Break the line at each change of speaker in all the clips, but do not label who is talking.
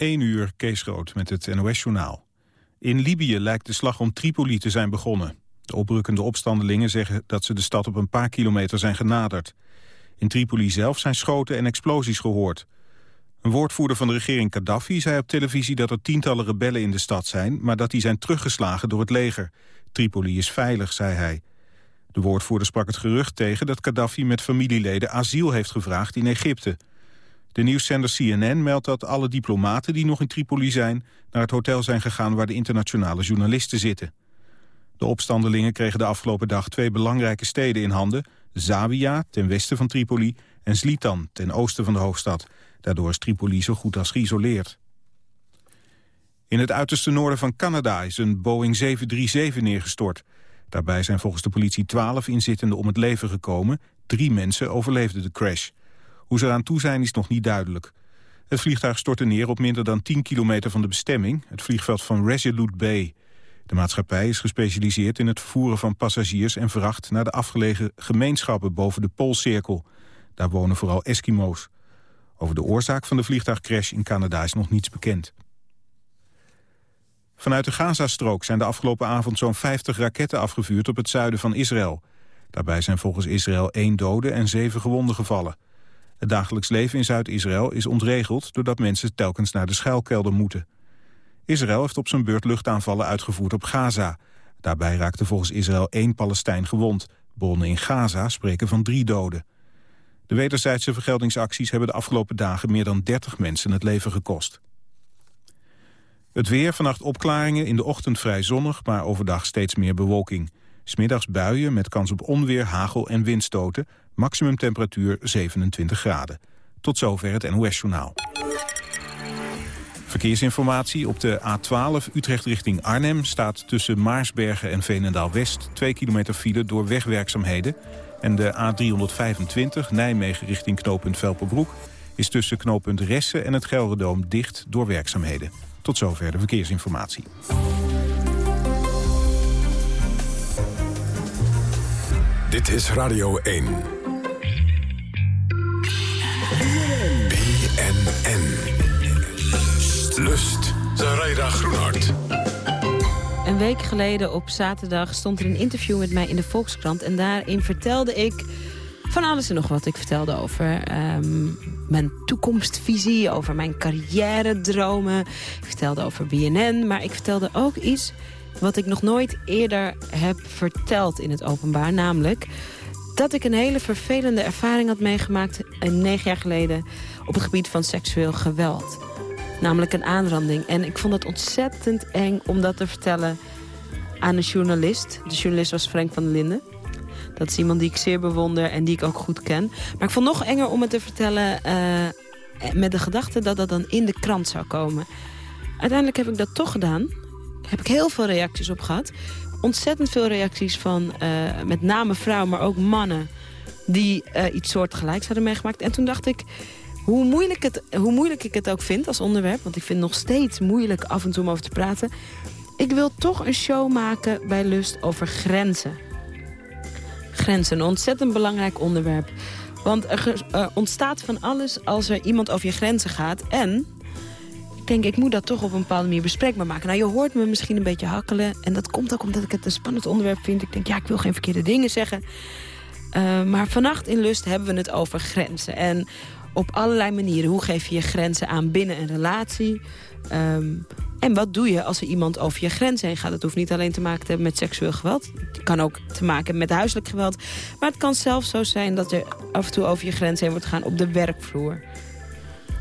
1 uur, Kees Rood met het NOS-journaal. In Libië lijkt de slag om Tripoli te zijn begonnen. De oprukkende opstandelingen zeggen dat ze de stad op een paar kilometer zijn genaderd. In Tripoli zelf zijn schoten en explosies gehoord. Een woordvoerder van de regering Gaddafi zei op televisie dat er tientallen rebellen in de stad zijn, maar dat die zijn teruggeslagen door het leger. Tripoli is veilig, zei hij. De woordvoerder sprak het gerucht tegen dat Gaddafi met familieleden asiel heeft gevraagd in Egypte. De nieuwszender CNN meldt dat alle diplomaten die nog in Tripoli zijn... naar het hotel zijn gegaan waar de internationale journalisten zitten. De opstandelingen kregen de afgelopen dag twee belangrijke steden in handen... Zawiya, ten westen van Tripoli, en Slitan, ten oosten van de hoofdstad. Daardoor is Tripoli zo goed als geïsoleerd. In het uiterste noorden van Canada is een Boeing 737 neergestort. Daarbij zijn volgens de politie twaalf inzittenden om het leven gekomen. Drie mensen overleefden de crash. Hoe ze eraan toe zijn is nog niet duidelijk. Het vliegtuig stortte neer op minder dan 10 kilometer van de bestemming... het vliegveld van Resolute Bay. De maatschappij is gespecialiseerd in het vervoeren van passagiers en vracht... naar de afgelegen gemeenschappen boven de Poolcirkel. Daar wonen vooral Eskimo's. Over de oorzaak van de vliegtuigcrash in Canada is nog niets bekend. Vanuit de Gazastrook zijn de afgelopen avond zo'n 50 raketten afgevuurd op het zuiden van Israël. Daarbij zijn volgens Israël één dode en zeven gewonden gevallen. Het dagelijks leven in Zuid-Israël is ontregeld... doordat mensen telkens naar de schuilkelder moeten. Israël heeft op zijn beurt luchtaanvallen uitgevoerd op Gaza. Daarbij raakte volgens Israël één Palestijn gewond. Bronnen in Gaza spreken van drie doden. De wederzijdse vergeldingsacties hebben de afgelopen dagen... meer dan 30 mensen het leven gekost. Het weer, vannacht opklaringen, in de ochtend vrij zonnig... maar overdag steeds meer bewolking. Smiddags buien met kans op onweer, hagel en windstoten. Maximum temperatuur 27 graden. Tot zover het NOS-journaal. Verkeersinformatie op de A12 Utrecht richting Arnhem... staat tussen Maarsbergen en Veenendaal-West... 2 kilometer file door wegwerkzaamheden. En de A325 Nijmegen richting knooppunt Velperbroek... is tussen knooppunt Ressen en het Gelredoom dicht door werkzaamheden. Tot zover de verkeersinformatie.
Dit is Radio 1. BNN. Lust. Zaraida Groenhart.
Een week geleden op zaterdag stond er een interview met mij in de Volkskrant. En daarin vertelde ik van alles en nog wat. Ik vertelde over ehm, mijn toekomstvisie, over mijn carrière-dromen. Ik vertelde over BNN, maar ik vertelde ook iets wat ik nog nooit eerder heb verteld in het openbaar. Namelijk dat ik een hele vervelende ervaring had meegemaakt... Eh, negen jaar geleden op het gebied van seksueel geweld. Namelijk een aanranding. En ik vond het ontzettend eng om dat te vertellen aan een journalist. De journalist was Frank van der Linden. Dat is iemand die ik zeer bewonder en die ik ook goed ken. Maar ik vond het nog enger om het te vertellen... Uh, met de gedachte dat dat dan in de krant zou komen. Uiteindelijk heb ik dat toch gedaan heb ik heel veel reacties op gehad. Ontzettend veel reacties van uh, met name vrouwen, maar ook mannen... die uh, iets soortgelijks hadden meegemaakt. En toen dacht ik, hoe moeilijk, het, hoe moeilijk ik het ook vind als onderwerp... want ik vind het nog steeds moeilijk af en toe om over te praten... ik wil toch een show maken bij Lust over grenzen. Grenzen, een ontzettend belangrijk onderwerp. Want er, er ontstaat van alles als er iemand over je grenzen gaat... en denk, ik moet dat toch op een bepaalde manier bespreekbaar maken. Nou, je hoort me misschien een beetje hakkelen. En dat komt ook omdat ik het een spannend onderwerp vind. Ik denk, ja, ik wil geen verkeerde dingen zeggen. Uh, maar vannacht in Lust hebben we het over grenzen. En op allerlei manieren. Hoe geef je je grenzen aan binnen een relatie? Um, en wat doe je als er iemand over je grens heen gaat? Het hoeft niet alleen te maken te hebben met seksueel geweld. Het kan ook te maken hebben met huiselijk geweld. Maar het kan zelfs zo zijn dat er af en toe over je grens heen wordt gaan op de werkvloer.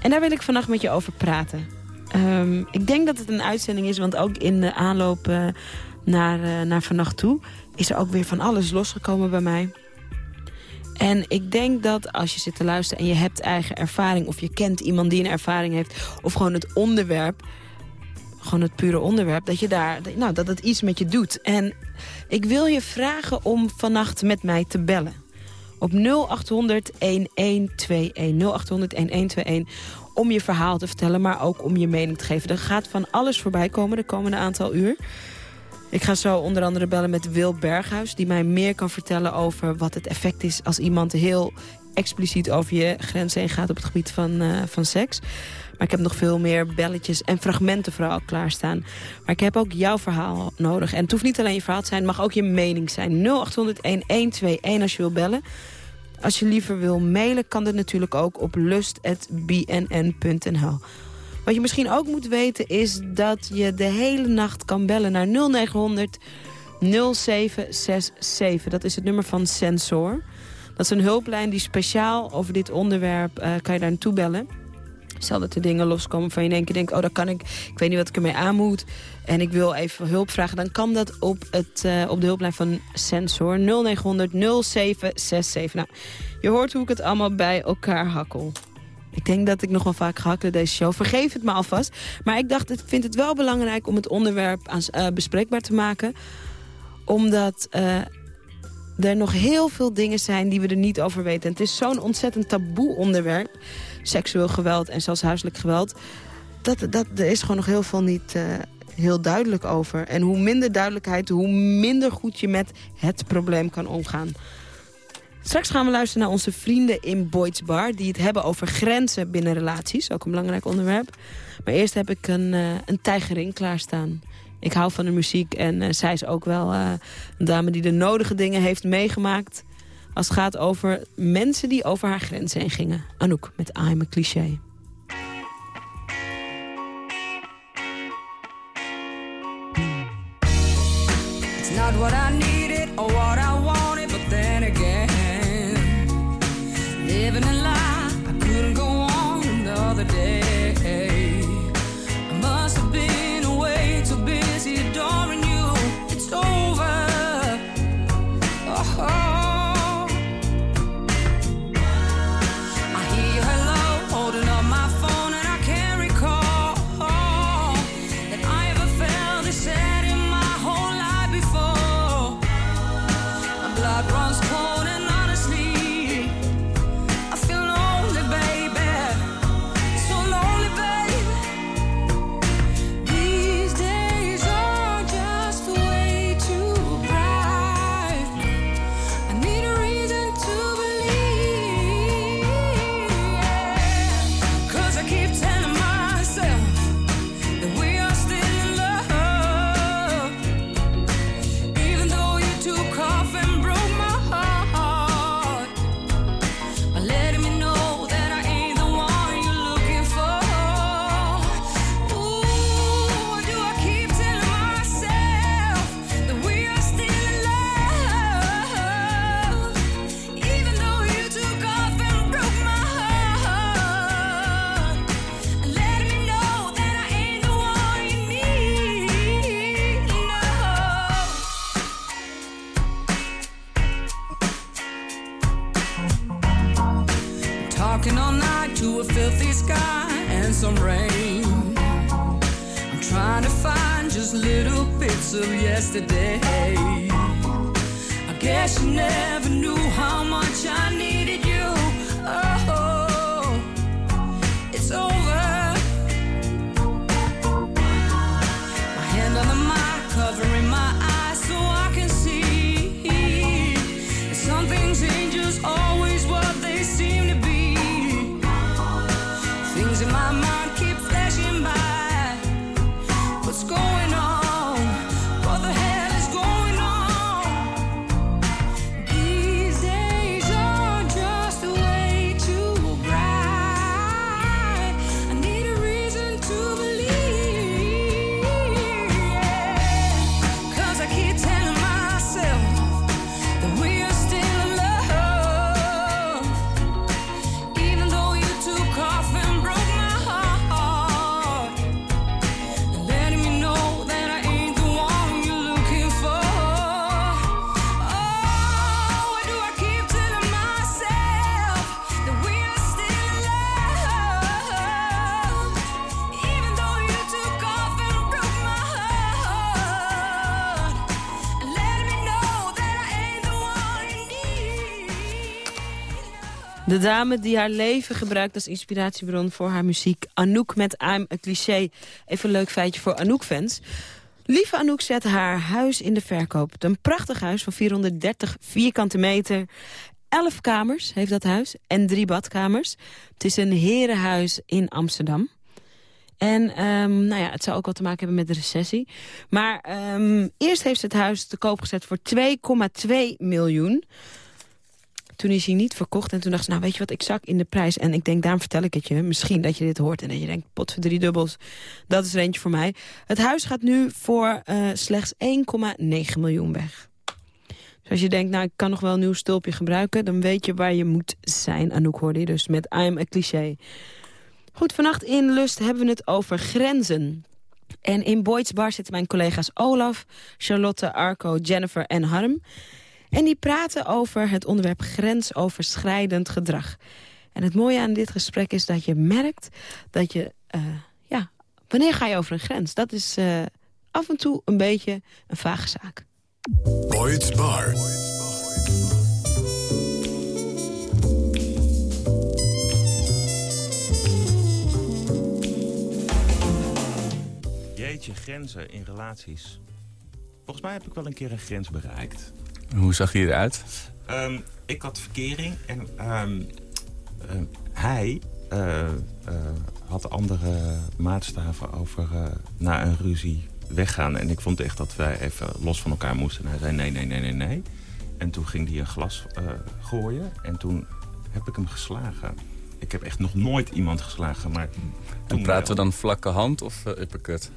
En daar wil ik vannacht met je over praten. Um, ik denk dat het een uitzending is, want ook in de aanloop uh, naar, uh, naar vannacht toe... is er ook weer van alles losgekomen bij mij. En ik denk dat als je zit te luisteren en je hebt eigen ervaring... of je kent iemand die een ervaring heeft... of gewoon het onderwerp, gewoon het pure onderwerp... dat, je daar, nou, dat het iets met je doet. En ik wil je vragen om vannacht met mij te bellen. Op 0800 1121 0800 1121 om je verhaal te vertellen, maar ook om je mening te geven. Er gaat van alles voorbij komen de komende aantal uur. Ik ga zo onder andere bellen met Wil Berghuis... die mij meer kan vertellen over wat het effect is als iemand heel expliciet over je grenzen heen gaat op het gebied van, uh, van seks. Maar ik heb nog veel meer belletjes en fragmenten vooral klaarstaan. Maar ik heb ook jouw verhaal nodig. En het hoeft niet alleen je verhaal te zijn, het mag ook je mening zijn. 0800-1121 als je wil bellen. Als je liever wil mailen, kan dit natuurlijk ook op lust.bnn.nl. Wat je misschien ook moet weten is dat je de hele nacht kan bellen naar 0900 0767. Dat is het nummer van Sensor. Dat is een hulplijn die speciaal over dit onderwerp uh, kan je daar naartoe bellen. Stel dat er dingen loskomen van je keer denkt... oh, dat kan ik, ik weet niet wat ik ermee aan moet... en ik wil even hulp vragen... dan kan dat op, het, uh, op de hulplijn van Sensor 0900 0767. Nou, je hoort hoe ik het allemaal bij elkaar hakkel. Ik denk dat ik nog wel vaak gehakt deze show. Vergeef het me alvast. Maar ik dacht, ik vind het wel belangrijk om het onderwerp aan, uh, bespreekbaar te maken. Omdat uh, er nog heel veel dingen zijn die we er niet over weten. En het is zo'n ontzettend taboe onderwerp. Seksueel geweld en zelfs huiselijk geweld. Dat, dat, er is gewoon nog heel veel niet uh, heel duidelijk over. En hoe minder duidelijkheid, hoe minder goed je met het probleem kan omgaan. Straks gaan we luisteren naar onze vrienden in Boyd's Bar... die het hebben over grenzen binnen relaties. Ook een belangrijk onderwerp. Maar eerst heb ik een, uh, een tijgerin klaarstaan. Ik hou van de muziek en uh, zij is ook wel uh, een dame die de nodige dingen heeft meegemaakt... als het gaat over mensen die over haar grenzen heen gingen. Anouk met I'm a Cliché.
What I needed
De dame die haar leven gebruikt als inspiratiebron voor haar muziek. Anouk met I'm a Cliché. Even een leuk feitje voor Anouk-fans. Lieve Anouk zet haar huis in de verkoop. Een prachtig huis van 430 vierkante meter. elf kamers heeft dat huis en drie badkamers. Het is een herenhuis in Amsterdam. En ehm, nou ja, het zou ook wel te maken hebben met de recessie. Maar ehm, eerst heeft ze het huis te koop gezet voor 2,2 miljoen. Toen is hij niet verkocht en toen dacht ze, nou weet je wat, ik zak in de prijs. En ik denk, daarom vertel ik het je. Misschien dat je dit hoort en dat je denkt, pot voor drie dubbels. Dat is er eentje voor mij. Het huis gaat nu voor eh, slechts 1,9 miljoen weg. Dus als je denkt, nou ik kan nog wel een nieuw stulpje gebruiken... dan weet je waar je moet zijn. Anouk hoorde dus met I'm a cliché. Goed, vannacht in Lust hebben we het over grenzen. En in Boyd's Bar zitten mijn collega's Olaf, Charlotte, Arco, Jennifer en Harm. En die praten over het onderwerp grensoverschrijdend gedrag. En het mooie aan dit gesprek is dat je merkt dat je... Uh, ja, wanneer ga je over een grens? Dat is uh, af en toe een beetje een vage zaak.
Boyd's Bar.
Jeetje, grenzen in relaties. Volgens mij heb ik wel een keer een grens bereikt.
Hoe zag hij eruit?
Um, ik had verkering en um, uh, hij uh, uh, had andere maatstaven over na een ruzie weggaan. En ik vond echt dat wij even los van elkaar moesten. En hij zei nee, nee, nee, nee, nee. En toen ging hij een glas gooien en toen heb ik hem geslagen. Ik heb echt nog nooit iemand geslagen, maar...
En praten we dan vlakke hand of uppercut?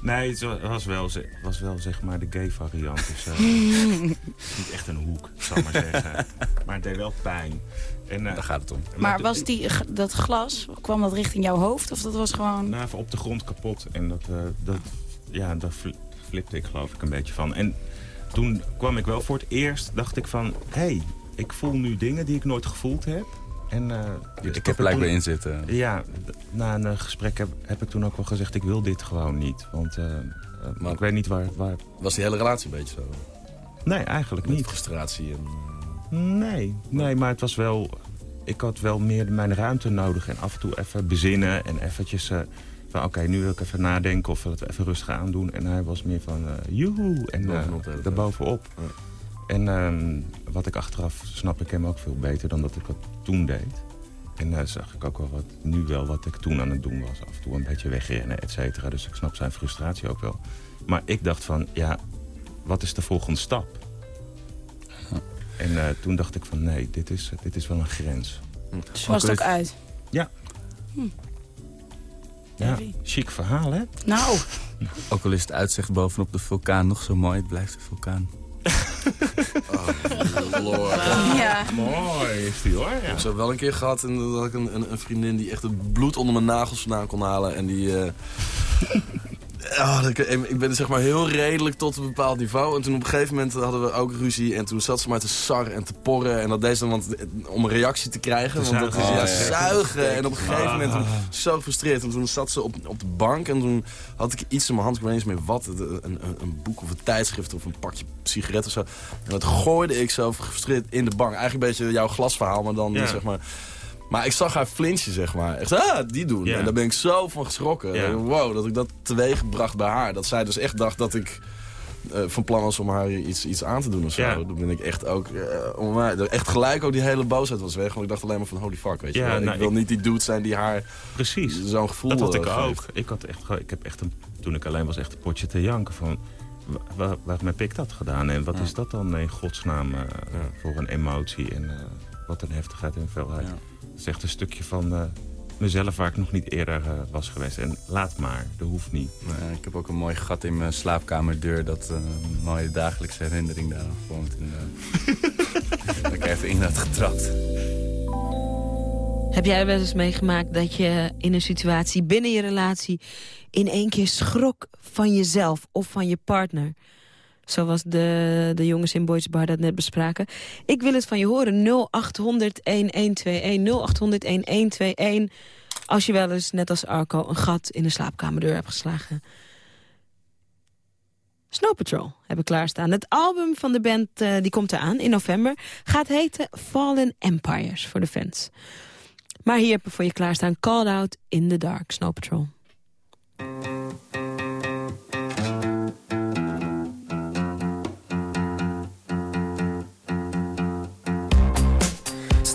Nee, het was wel, was wel zeg maar de gay variant. Dus, uh, niet echt een hoek, zal ik maar zeggen. Maar het deed wel pijn. En, uh,
Daar gaat het om.
Maar was die, dat glas, kwam dat richting jouw hoofd? Of dat was gewoon...
Nou, even op de grond kapot. En dat, uh, dat, ja, daar flipte ik geloof ik een beetje van. En toen kwam ik wel voor het eerst, dacht ik van... hé, hey, ik voel nu dingen die ik nooit gevoeld heb. En, uh,
ik heb blijkbaar in zitten.
Ja, na een uh, gesprek heb, heb, ik toen ook wel gezegd... ik wil dit gewoon niet. Want uh, maar ik weet niet waar, waar...
Was die hele relatie een beetje zo?
Nee, eigenlijk
Met
niet.
frustratie en...
Nee, nee, maar het was wel... Ik had wel meer mijn ruimte nodig. En af en toe even bezinnen en eventjes... van oké, okay, nu wil ik even nadenken of we het even rustig aandoen. En hij was meer van joehoe en daarbovenop. Ja. En um, wat ik achteraf snap ik hem ook veel beter dan dat ik dat toen deed. En uh, zag ik ook wel wat, nu wel wat ik toen aan het doen was. Af en toe een beetje wegrennen, et cetera. Dus ik snap zijn frustratie ook wel. Maar ik dacht van, ja, wat is de volgende stap? Huh. En uh, toen dacht ik van, nee, dit is, dit is wel een grens.
Zo was het ook uit?
Ja. Hm. Ja, chic verhaal, hè?
Nou.
Ook al is het uitzicht bovenop de vulkaan nog zo mooi, het blijft een vulkaan.
oh, lord.
Ja.
Mooi is die hoor. Ja.
Ik heb zo wel een keer gehad en had ik een, een, een, vriendin die echt het bloed onder mijn nagels vandaan kon halen. En die... Uh... Oh, ik ben zeg maar heel redelijk tot een bepaald niveau. En toen op een gegeven moment hadden we ook ruzie. En toen zat ze maar te sar en te porren. En dat deed ze dan want, om een reactie te krijgen.
Te
want dat is
oh,
ja, zuigen. En op een gegeven moment toen, zo gefrustreerd. En toen zat ze op, op de bank. En toen had ik iets in mijn hand. Ik weet niet eens meer wat. Een, een, een boek of een tijdschrift of een pakje sigaret of zo. En dat gooide ik zo gefrustreerd in de bank. Eigenlijk een beetje jouw glasverhaal. Maar dan
Ja.
zeg maar... Maar ik zag haar flinsje, zeg maar. Echt, ah, die doen.
Ja.
En daar ben ik zo van geschrokken.
Ja.
Wow, dat ik dat teweeggebracht bij haar. Dat zij dus echt dacht dat ik eh, van plan was om haar iets, iets aan te doen of zo.
Ja.
Dan ben ik echt ook... mij, echt gelijk ook die hele boosheid was weg. Want ik dacht alleen maar van holy fuck, weet je
Ja,
wel.
nou,
ik wil
ik-
niet die dude zijn die haar
Precies.
zo'n gevoel
Dat had ik
eh,
ook.
geeft.
Ik, had echt, ik heb echt een, toen ik alleen was echt een potje te janken van... wa- wa- Waarom heb ik dat gedaan? En wat is dat dan in godsnaam voor een emotie? En wat een heftigheid en veelheid.
Ja.
Het is echt een stukje van eh, mezelf waar ik nog niet eerder eh, was geweest. En laat maar, dat hoeft niet.
Ik heb ook een mooi gat in mijn slaapkamerdeur. Dat eh, een mooie dagelijkse herinnering daar nog vormt. En, eh, dat ik er even in had getrapt.
Heb jij wel eens meegemaakt dat je in een situatie binnen je relatie... in één keer schrok van jezelf of van je partner? Zoals de, de jongens in Boys Bar dat net bespraken. Ik wil het van je horen. 0800-1121. 0800-1121. Als je wel eens, net als Arco, een gat in de slaapkamerdeur hebt geslagen. Snow Patrol hebben klaarstaan. Het album van de band eh, die komt eraan in november. Gaat heten Fallen Empires voor de fans. Maar hier hebben we voor je klaarstaan Called Out in the Dark, Snow Patrol.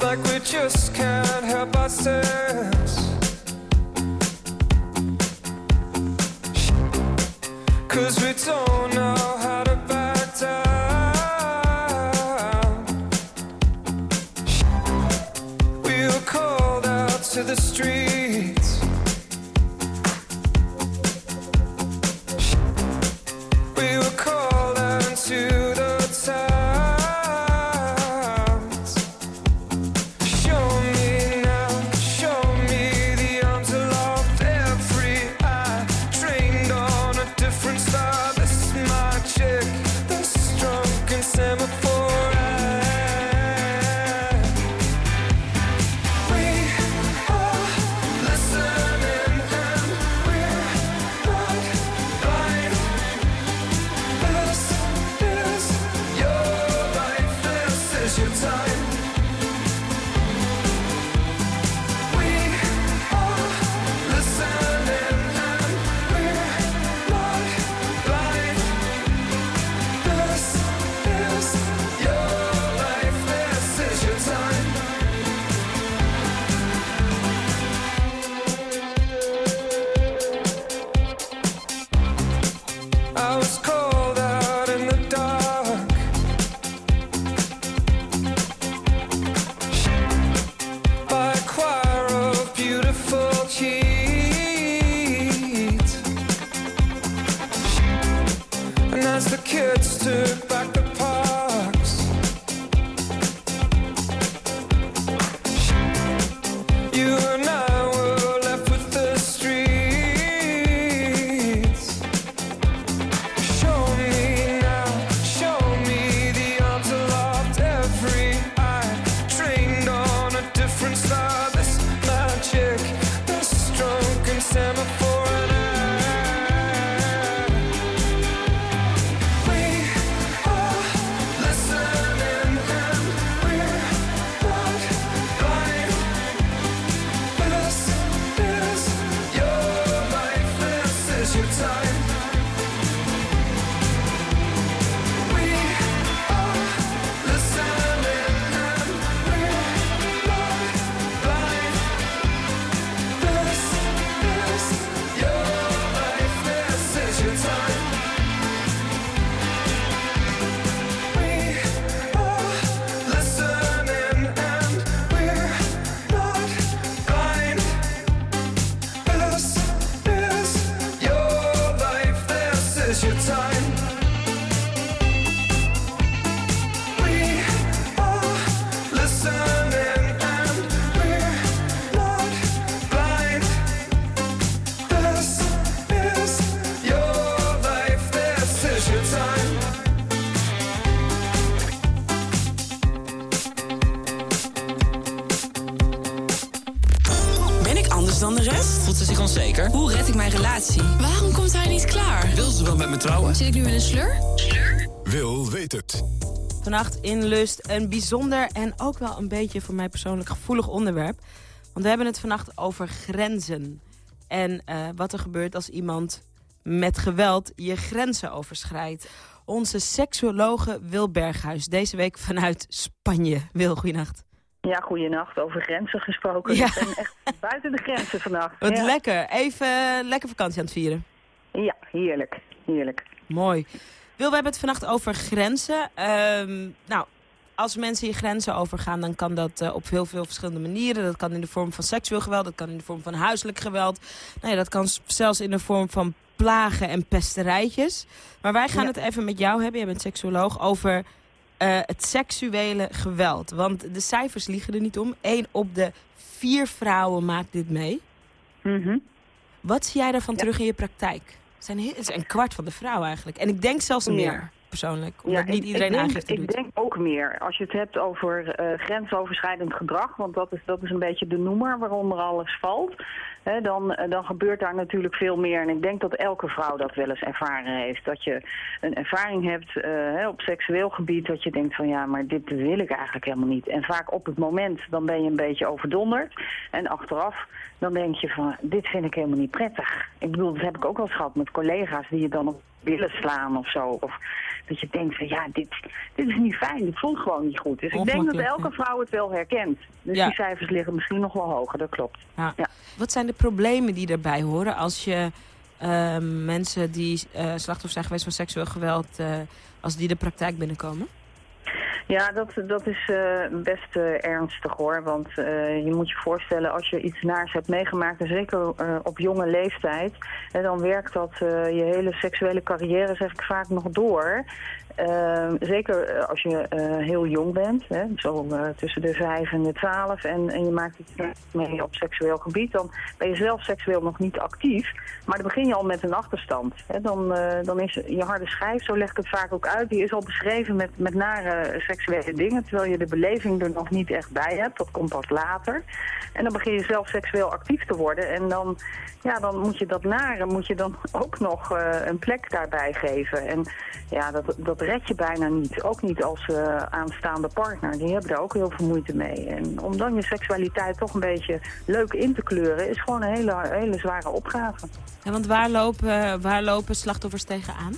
We just can't help ourselves. Cause we don't know how to back down. We were called out to the streets.
Vannacht in Lust een bijzonder en ook wel een beetje voor mij persoonlijk gevoelig onderwerp. Want we hebben het vannacht over grenzen. En eh, wat er gebeurt als iemand met geweld je grenzen overschrijdt. Onze seksuologe Wil Berghuis, deze week vanuit Spanje. Wil, goeienacht.
Ja, goeienacht. Over grenzen gesproken.
Ja.
Ik ben echt buiten de grenzen vannacht.
Wat
ja.
lekker. Even eh, lekker vakantie aan het vieren.
Ja, heerlijk. Heerlijk.
Mooi. Wil, we hebben het vannacht over grenzen. Ehm, nou, als mensen je grenzen overgaan, dan kan dat eh, op heel veel verschillende manieren. Dat kan in de vorm van seksueel geweld, dat kan in de vorm van huiselijk geweld. Nou ja, dat kan zelfs in de vorm van plagen en pesterijtjes. Maar wij gaan
Ja.
het even met jou hebben, jij bent seksuoloog, over eh, het seksuele geweld. Want de cijfers liegen er niet om. Eén op de vier vrouwen maakt dit mee.
Mhm.
Wat zie jij daarvan terug in je praktijk? Het zijn heel- is een kwart van de vrouwen eigenlijk. En ik denk zelfs meer, persoonlijk. Omdat
Ja,
niet iedereen
denk,
aangifte doet.
Ik denk ook meer. Als je het hebt over eh, grensoverschrijdend gedrag, want dat is, dat is een beetje de noemer waaronder alles valt. Hè, dan, eh, dan gebeurt daar natuurlijk veel meer. En ik denk dat elke vrouw dat wel eens ervaren heeft. Dat je een ervaring hebt eh, op seksueel gebied dat je denkt van ja, maar dit wil ik eigenlijk helemaal niet. En vaak op het moment dan ben je een beetje overdonderd. En achteraf dan denk je van dit vind ik helemaal niet prettig. Ik bedoel, dat heb ik ook wel eens gehad met collega's die je dan op billen slaan of zo. Of dat je denkt van ja, dit, dit is niet fijn, dit voelt gewoon niet goed. Dus ik denk dat elke vrouw het wel herkent. Dus
Ja.
die cijfers liggen misschien nog wel hoger, dat klopt.
Ja. Wat zijn de problemen die erbij horen als je eh, mensen die eh, slachtoffer zijn geweest van seksueel geweld, eh, als die de praktijk binnenkomen?
Ja, dat, dat is eh, best eh, ernstig hoor. Want eh, je moet je voorstellen, als je iets naars hebt meegemaakt, en zeker op jonge leeftijd, en dan werkt dat je hele seksuele carrière, zeg ik vaak, nog door. Eh, zeker eh, als je eh, heel jong bent, hè, zo eh, tussen de 5 en de 12, en, en je maakt iets mee op seksueel gebied, dan ben je zelf seksueel nog niet actief. Maar dan begin je al met een achterstand. Hè. Dan, dan is je harde schijf, zo leg ik het vaak ook uit, die is al beschreven met, met nare seksuele dingen, terwijl je de beleving er nog niet echt bij hebt. Dat komt pas later. En dan begin je zelf seksueel actief te worden. En dan, ja, dan moet je dat nare moet je dan ook nog een plek daarbij geven. En ja, dat, dat red je bijna niet. Ook niet als eh, aanstaande partner. Die hebben daar ook heel veel moeite mee. En om dan je seksualiteit toch een beetje leuk in te kleuren... is gewoon een hele, hele zware opgave.
Ja, want waar lopen, waar lopen slachtoffers tegenaan?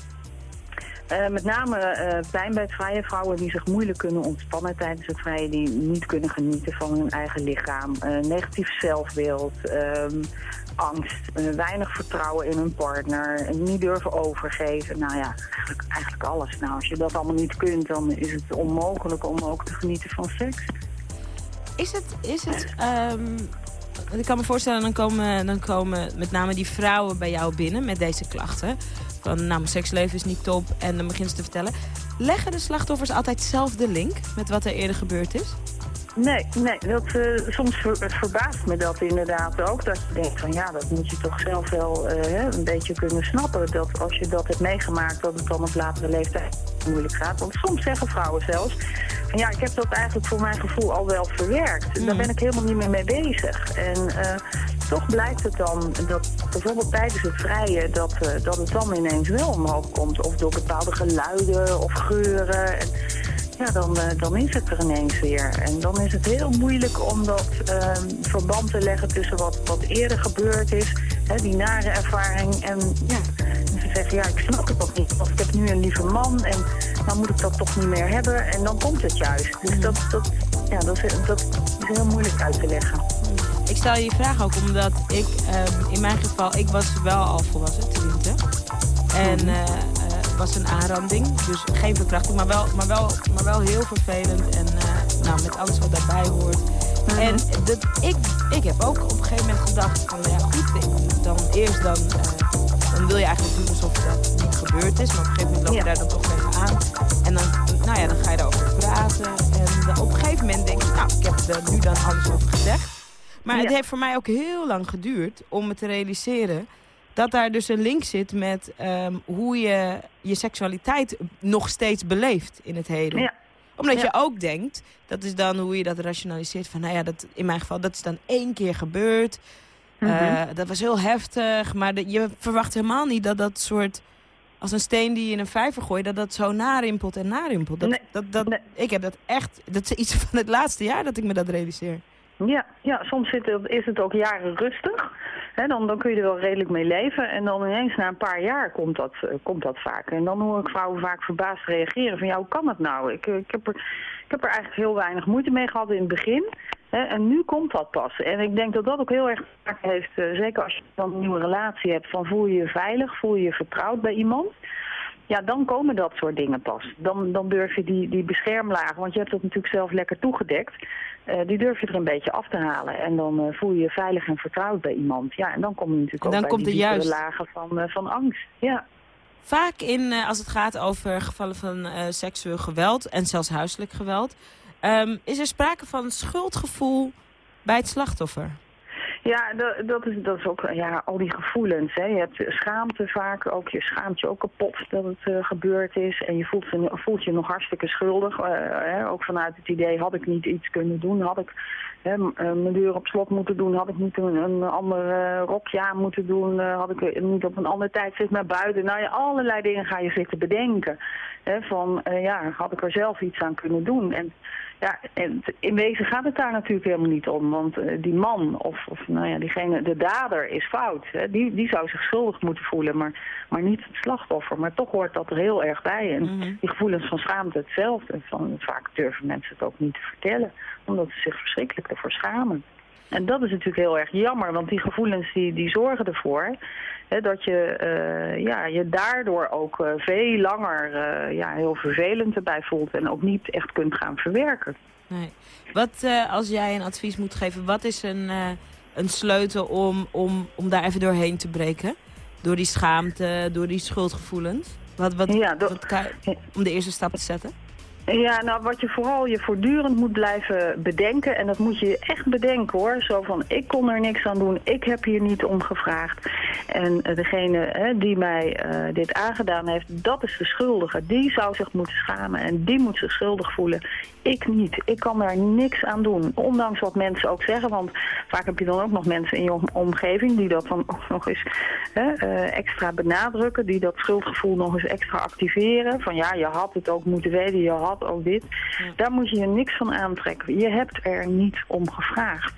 Eh, met name eh, pijn bij het vrije vrouwen die zich moeilijk kunnen ontspannen tijdens het vrije, die niet kunnen genieten van hun eigen lichaam. Eh, negatief zelfbeeld, ehm, angst, weinig vertrouwen in hun partner, niet durven overgeven. Nou ja, eigenlijk, eigenlijk alles. Nou, als je dat allemaal niet kunt, dan is het onmogelijk om ook te genieten van seks.
Is het, is het ehm, ik kan me voorstellen, dan komen, dan komen met name die vrouwen bij jou binnen met deze klachten. Van, nou, mijn seksleven is niet top. En dan beginnen ze te vertellen. Leggen de slachtoffers altijd zelf de link met wat er eerder gebeurd is?
Nee, nee dat, eh, soms ver- verbaast me dat inderdaad ook. Dat je denkt van ja, dat moet je toch zelf wel eh, een beetje kunnen snappen. Dat als je dat hebt meegemaakt, dat het dan op latere leeftijd moeilijk gaat. Want soms zeggen vrouwen zelfs van ja, ik heb dat eigenlijk voor mijn gevoel al wel verwerkt. Daar ben ik helemaal niet meer mee bezig. En eh, toch blijkt het dan dat bijvoorbeeld tijdens het vrije dat, dat het dan ineens wel omhoog komt. Of door bepaalde geluiden of geuren. En, ja, dan, eh, dan is het er ineens weer. En dan is het heel moeilijk om dat ehm, verband te leggen tussen wat, wat eerder gebeurd is, hè, die nare ervaring. En ja, ze zeggen, ja, ik snap het toch niet. Of ik heb nu een lieve man en dan moet ik dat toch niet meer hebben. En dan komt het juist. Dus dat, dat, ja, dat, is, dat is heel moeilijk uit te leggen.
Ik stel je die vraag ook omdat ik, ehm, in mijn geval, ik was wel al volwassen, 20. En eh, eh, was een aanranding, dus geen verkrachting, maar wel, maar wel, maar wel heel vervelend. En eh, nou, met alles wat daarbij hoort. En dat, ik, ik heb ook op een gegeven moment gedacht van, nou ja goed, ik- dan eerst dan, eh, dan wil je eigenlijk doen alsof dat niet gebeurd is. Maar op een gegeven moment loop je daar dan toch tegenaan. En dan, nou ja, dan ga je daarover praten. En dan op een gegeven moment denk je, nou, ik heb er nu dan alles over gezegd. Maar het heeft voor mij ook heel lang geduurd om me te realiseren dat daar dus een link zit met ehm, hoe je je seksualiteit nog steeds beleeft in het heden.
Ja.
Omdat
Ja.
je ook denkt, dat is dan hoe je dat rationaliseert. Van nou ja, dat, in mijn geval, dat is dan één keer gebeurd. Eh,
Mhm.
dat was heel heftig. Maar de- je verwacht helemaal niet dat dat soort... Als een steen die je in een vijver gooit, dat dat zo narimpelt en narimpelt. Dat,
Nee,
dat, dat, Ik heb dat echt... Dat is iets van het laatste jaar dat ik me dat realiseer.
Ja, ja soms zit het, is het ook jaren rustig. Hè, dan, dan kun je er wel redelijk mee leven. En dan ineens na een paar jaar komt dat, eh, komt dat vaak. En dan hoor ik vrouwen vaak verbaasd reageren van ja, hoe kan dat nou? Ik, eh, ik, heb er, ik heb er eigenlijk heel weinig moeite mee gehad in het begin. En nu komt dat pas. En ik denk dat dat ook heel erg te maken heeft, eh, zeker als je dan een nieuwe relatie hebt, van voel je je veilig, voel je je vertrouwd bij iemand. Ja, dan komen dat soort dingen pas. Dan, dan durf je die, die beschermlagen, want je hebt dat natuurlijk zelf lekker toegedekt. eh, die durf je er een beetje af te halen. En dan eh, voel je je veilig en vertrouwd bij iemand. Ja, en dan kom je natuurlijk
En
ook
dan
bij
komt
die
juist-
lagen van, eh, van angst. Ja.
Vaak in, als het gaat over gevallen van seksueel geweld en zelfs huiselijk geweld... ehm, is er sprake van schuldgevoel bij het slachtoffer.
Ja, dat, dat, is, dat is ook ja, al die gevoelens. Hè. Je hebt schaamte vaak, ook je schaamt je ook kapot dat het eh, gebeurd is. En je voelt, voelt je nog hartstikke schuldig. eh, hè. Ook vanuit het idee, had ik niet iets kunnen doen? Had ik hè, eh, mijn deur op slot moeten doen? Had ik niet een, een ander rokje aan moeten doen? Had ik niet op een ander tijdstip naar buiten? Nou ja, allerlei dingen ga je zitten bedenken. Hè, van, ja, had ik er zelf iets aan kunnen doen? En ja, en in wezen gaat het daar natuurlijk helemaal niet om. Want eh, die man of, of nou ja, diegene, de dader is fout. Hè. Die, die zou zich schuldig moeten voelen, maar, maar niet het slachtoffer. Maar toch hoort dat er heel erg bij. En die gevoelens van schaamte hetzelfde. Van, vaak durven mensen het ook niet te vertellen, omdat ze zich verschrikkelijk ervoor schamen. En dat is natuurlijk heel erg jammer, want die gevoelens die, die zorgen ervoor hè, dat je eh, ja, je daardoor ook eh, veel langer eh, ja, heel vervelend erbij voelt en ook niet echt kunt gaan verwerken.
Nee. Wat, als jij een advies moet geven, wat is een, een sleutel om, om, om daar even doorheen te breken? Door die schaamte, door die schuldgevoelens? Wat, wat,
Ja, door-
wat kan- om de eerste stap te zetten?
Ja, nou wat je vooral je voortdurend moet blijven bedenken. En dat moet je echt bedenken hoor. Zo van, ik kon er niks aan doen. Ik heb hier niet om gevraagd. En eh, degene hè, die mij eh, dit aangedaan heeft, dat is de schuldige. Die zou zich moeten schamen en die moet zich schuldig voelen. Ik niet. Ik kan daar niks aan doen. Ondanks wat mensen ook zeggen. Want vaak heb je dan ook nog mensen in je om- omgeving die dat dan ook nog eens hè, eh, extra benadrukken. Die dat schuldgevoel nog eens extra activeren. Van ja, je had het ook moeten weten. Je had ook dit. Daar moet je je niks van aantrekken. Je hebt er niet om gevraagd.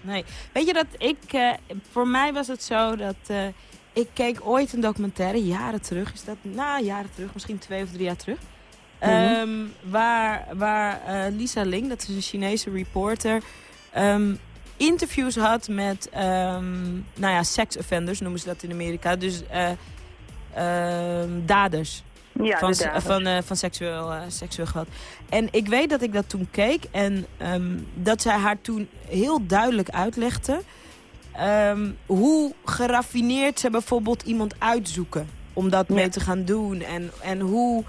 Nee. Weet je dat ik... eh, voor mij was het zo dat... eh, ik keek ooit een documentaire, jaren terug. Is dat? Nou, jaren terug. Misschien twee of drie jaar terug. Ehm, waar waar eh, Lisa Ling, dat is een Chinese reporter... ehm, interviews had met ehm nou ja, sex offenders, noemen ze dat in Amerika. Dus eh, daders.
Ja,
van,
daders.
van, eh, van seksueel, seksueel geweld. En ik weet dat ik dat toen keek en dat zij haar toen heel duidelijk uitlegde... hoe geraffineerd ze bijvoorbeeld iemand uitzoeken om dat mee te gaan doen. En, en, hoe,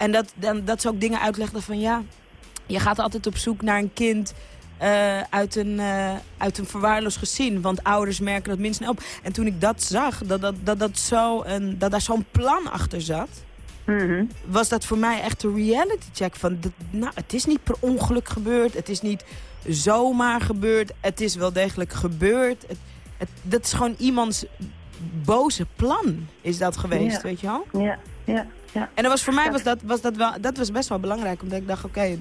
en dat, dan, dat ze ook dingen uitlegde van ja, je gaat altijd op zoek naar een kind... eh, uit, een, eh, uit een verwaarloosd gezin. Want ouders merken dat minst snel op. En toen ik dat zag, dat, dat, dat, dat, zo een, dat daar zo'n plan achter zat... was dat voor mij echt een reality check. Van, dat, nou, het is niet per ongeluk gebeurd. Het is niet zomaar gebeurd. Het is wel degelijk gebeurd. Het, het, dat is gewoon iemands boze plan is dat geweest,
Ja.
weet je wel?
Ja, ja, ja.
En dat was voor mij was dat, was dat, wel, dat was best wel belangrijk. Omdat ik dacht, oké,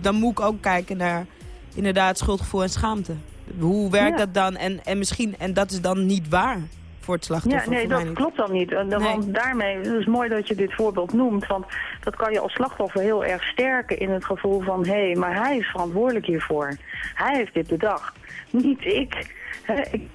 dan moet ik ook kijken naar inderdaad schuldgevoel en schaamte. Hoe werkt
Ja.
dat dan? En, en misschien, en dat is dan niet waar voor het slachtoffer.
Ja, nee, dat
niet.
klopt dan niet.
Nee.
Want daarmee, het is mooi dat je dit voorbeeld noemt, want dat kan je als slachtoffer heel erg sterken in het gevoel van, hé, hey, maar hij is verantwoordelijk hiervoor. Hij heeft dit bedacht, niet ik.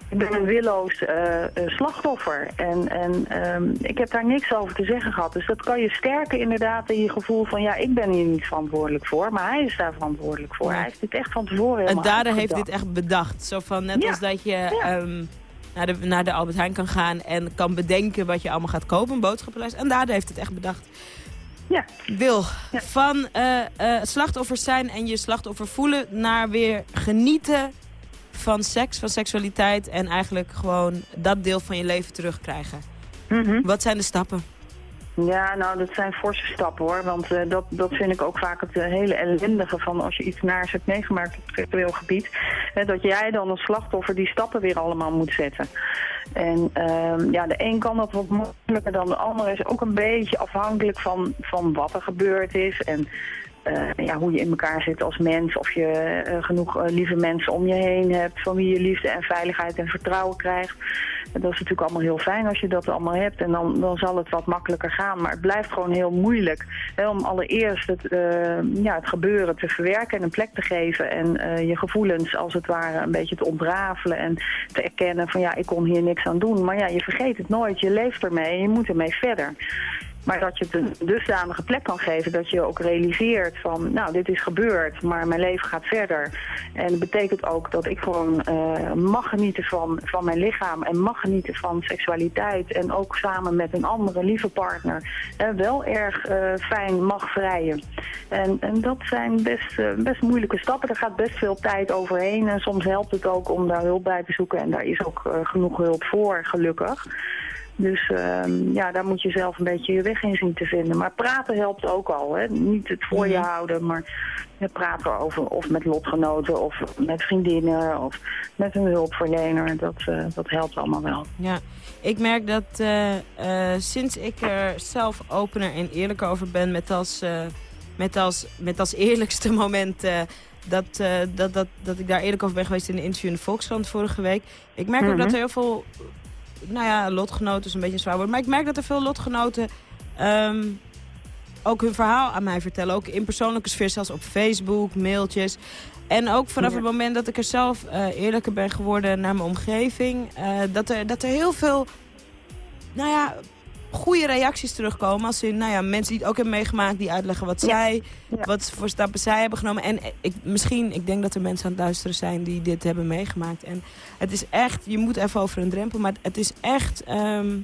Ik ben een willoos eh, eh, slachtoffer en, en ehm, ik heb daar niks over te zeggen gehad. Dus dat kan je sterken inderdaad in je gevoel van, ja, ik ben hier niet verantwoordelijk voor, maar hij is daar verantwoordelijk voor.
Ja.
Hij heeft dit echt van tevoren
Een
helemaal
dader heeft dit echt bedacht. Zo van, net
Ja.
als dat je ehm, naar, de, naar de Albert Heijn kan gaan en kan bedenken wat je allemaal gaat kopen, een boodschappenlijst. Een dader heeft het echt bedacht.
Ja.
Wil, van eh, eh, slachtoffers zijn en je slachtoffer voelen naar weer genieten van seks, van seksualiteit en eigenlijk gewoon dat deel van je leven terugkrijgen.
Mhm.
Wat zijn de stappen?
Ja, nou, dat zijn forse stappen hoor. Want eh, dat, dat vind ik ook vaak het eh, hele ellendige van als je iets naars hebt meegemaakt op het seksueel gebied. Hè, dat jij dan als slachtoffer die stappen weer allemaal moet zetten. En ehm, ja, de een kan dat wat moeilijker dan de ander. Is ook een beetje afhankelijk van, van wat er gebeurd is. En eh, ja, hoe je in elkaar zit als mens. Of je eh, genoeg eh, lieve mensen om je heen hebt. Van wie je liefde en veiligheid en vertrouwen krijgt. Dat is natuurlijk allemaal heel fijn als je dat allemaal hebt. En dan, dan zal het wat makkelijker gaan. Maar het blijft gewoon heel moeilijk. Hè, om allereerst het, ja, het gebeuren te verwerken en een plek te geven. En je gevoelens als het ware een beetje te ontrafelen. En te erkennen van ja, ik kon hier niks aan doen. Maar ja, je vergeet het nooit. Je leeft ermee en je moet ermee verder. Maar dat je het een dusdanige plek kan geven dat je ook realiseert van, nou, dit is gebeurd, maar mijn leven gaat verder. En dat betekent ook dat ik gewoon eh, mag genieten van, van mijn lichaam en mag genieten van seksualiteit. En ook samen met een andere lieve partner eh, wel erg eh, fijn mag vrijen. En, en dat zijn best, best moeilijke stappen. Er gaat best veel tijd overheen. En soms helpt het ook om daar hulp bij te zoeken. En daar is ook genoeg hulp voor, gelukkig. Dus ehm, ja, daar moet je zelf een beetje je weg in zien te vinden. Maar praten helpt ook al. Hè? Niet het voor je houden, maar praten erover. Of met lotgenoten, of met vriendinnen, of met een hulpverlener. Dat, eh, dat helpt allemaal wel.
Ja, ik merk dat eh, eh, sinds ik er zelf opener en eerlijker over ben... met als, met als, met als eerlijkste moment dat, dat, dat, dat ik daar eerlijk over ben geweest in een interview in de Volkskrant vorige week. Ik merk ook
Mhm.
dat er heel veel, nou ja, lotgenoten is een beetje een zwaar woord. Maar ik merk dat er veel lotgenoten ehm, ook hun verhaal aan mij vertellen. Ook in persoonlijke sfeer, zelfs op Facebook, mailtjes. En ook vanaf
Ja.
het moment dat ik er zelf eh, eerlijker ben geworden naar mijn omgeving. eh, dat, er, dat er heel veel, nou ja, goede reacties terugkomen. Als in, nou ja, mensen die het ook hebben meegemaakt, die uitleggen wat zij,
Ja.
wat voor stappen zij hebben genomen. En ik, misschien, ik denk dat er mensen aan het luisteren zijn die dit hebben meegemaakt. En het is echt, je moet even over een drempel, maar het is echt, ehm,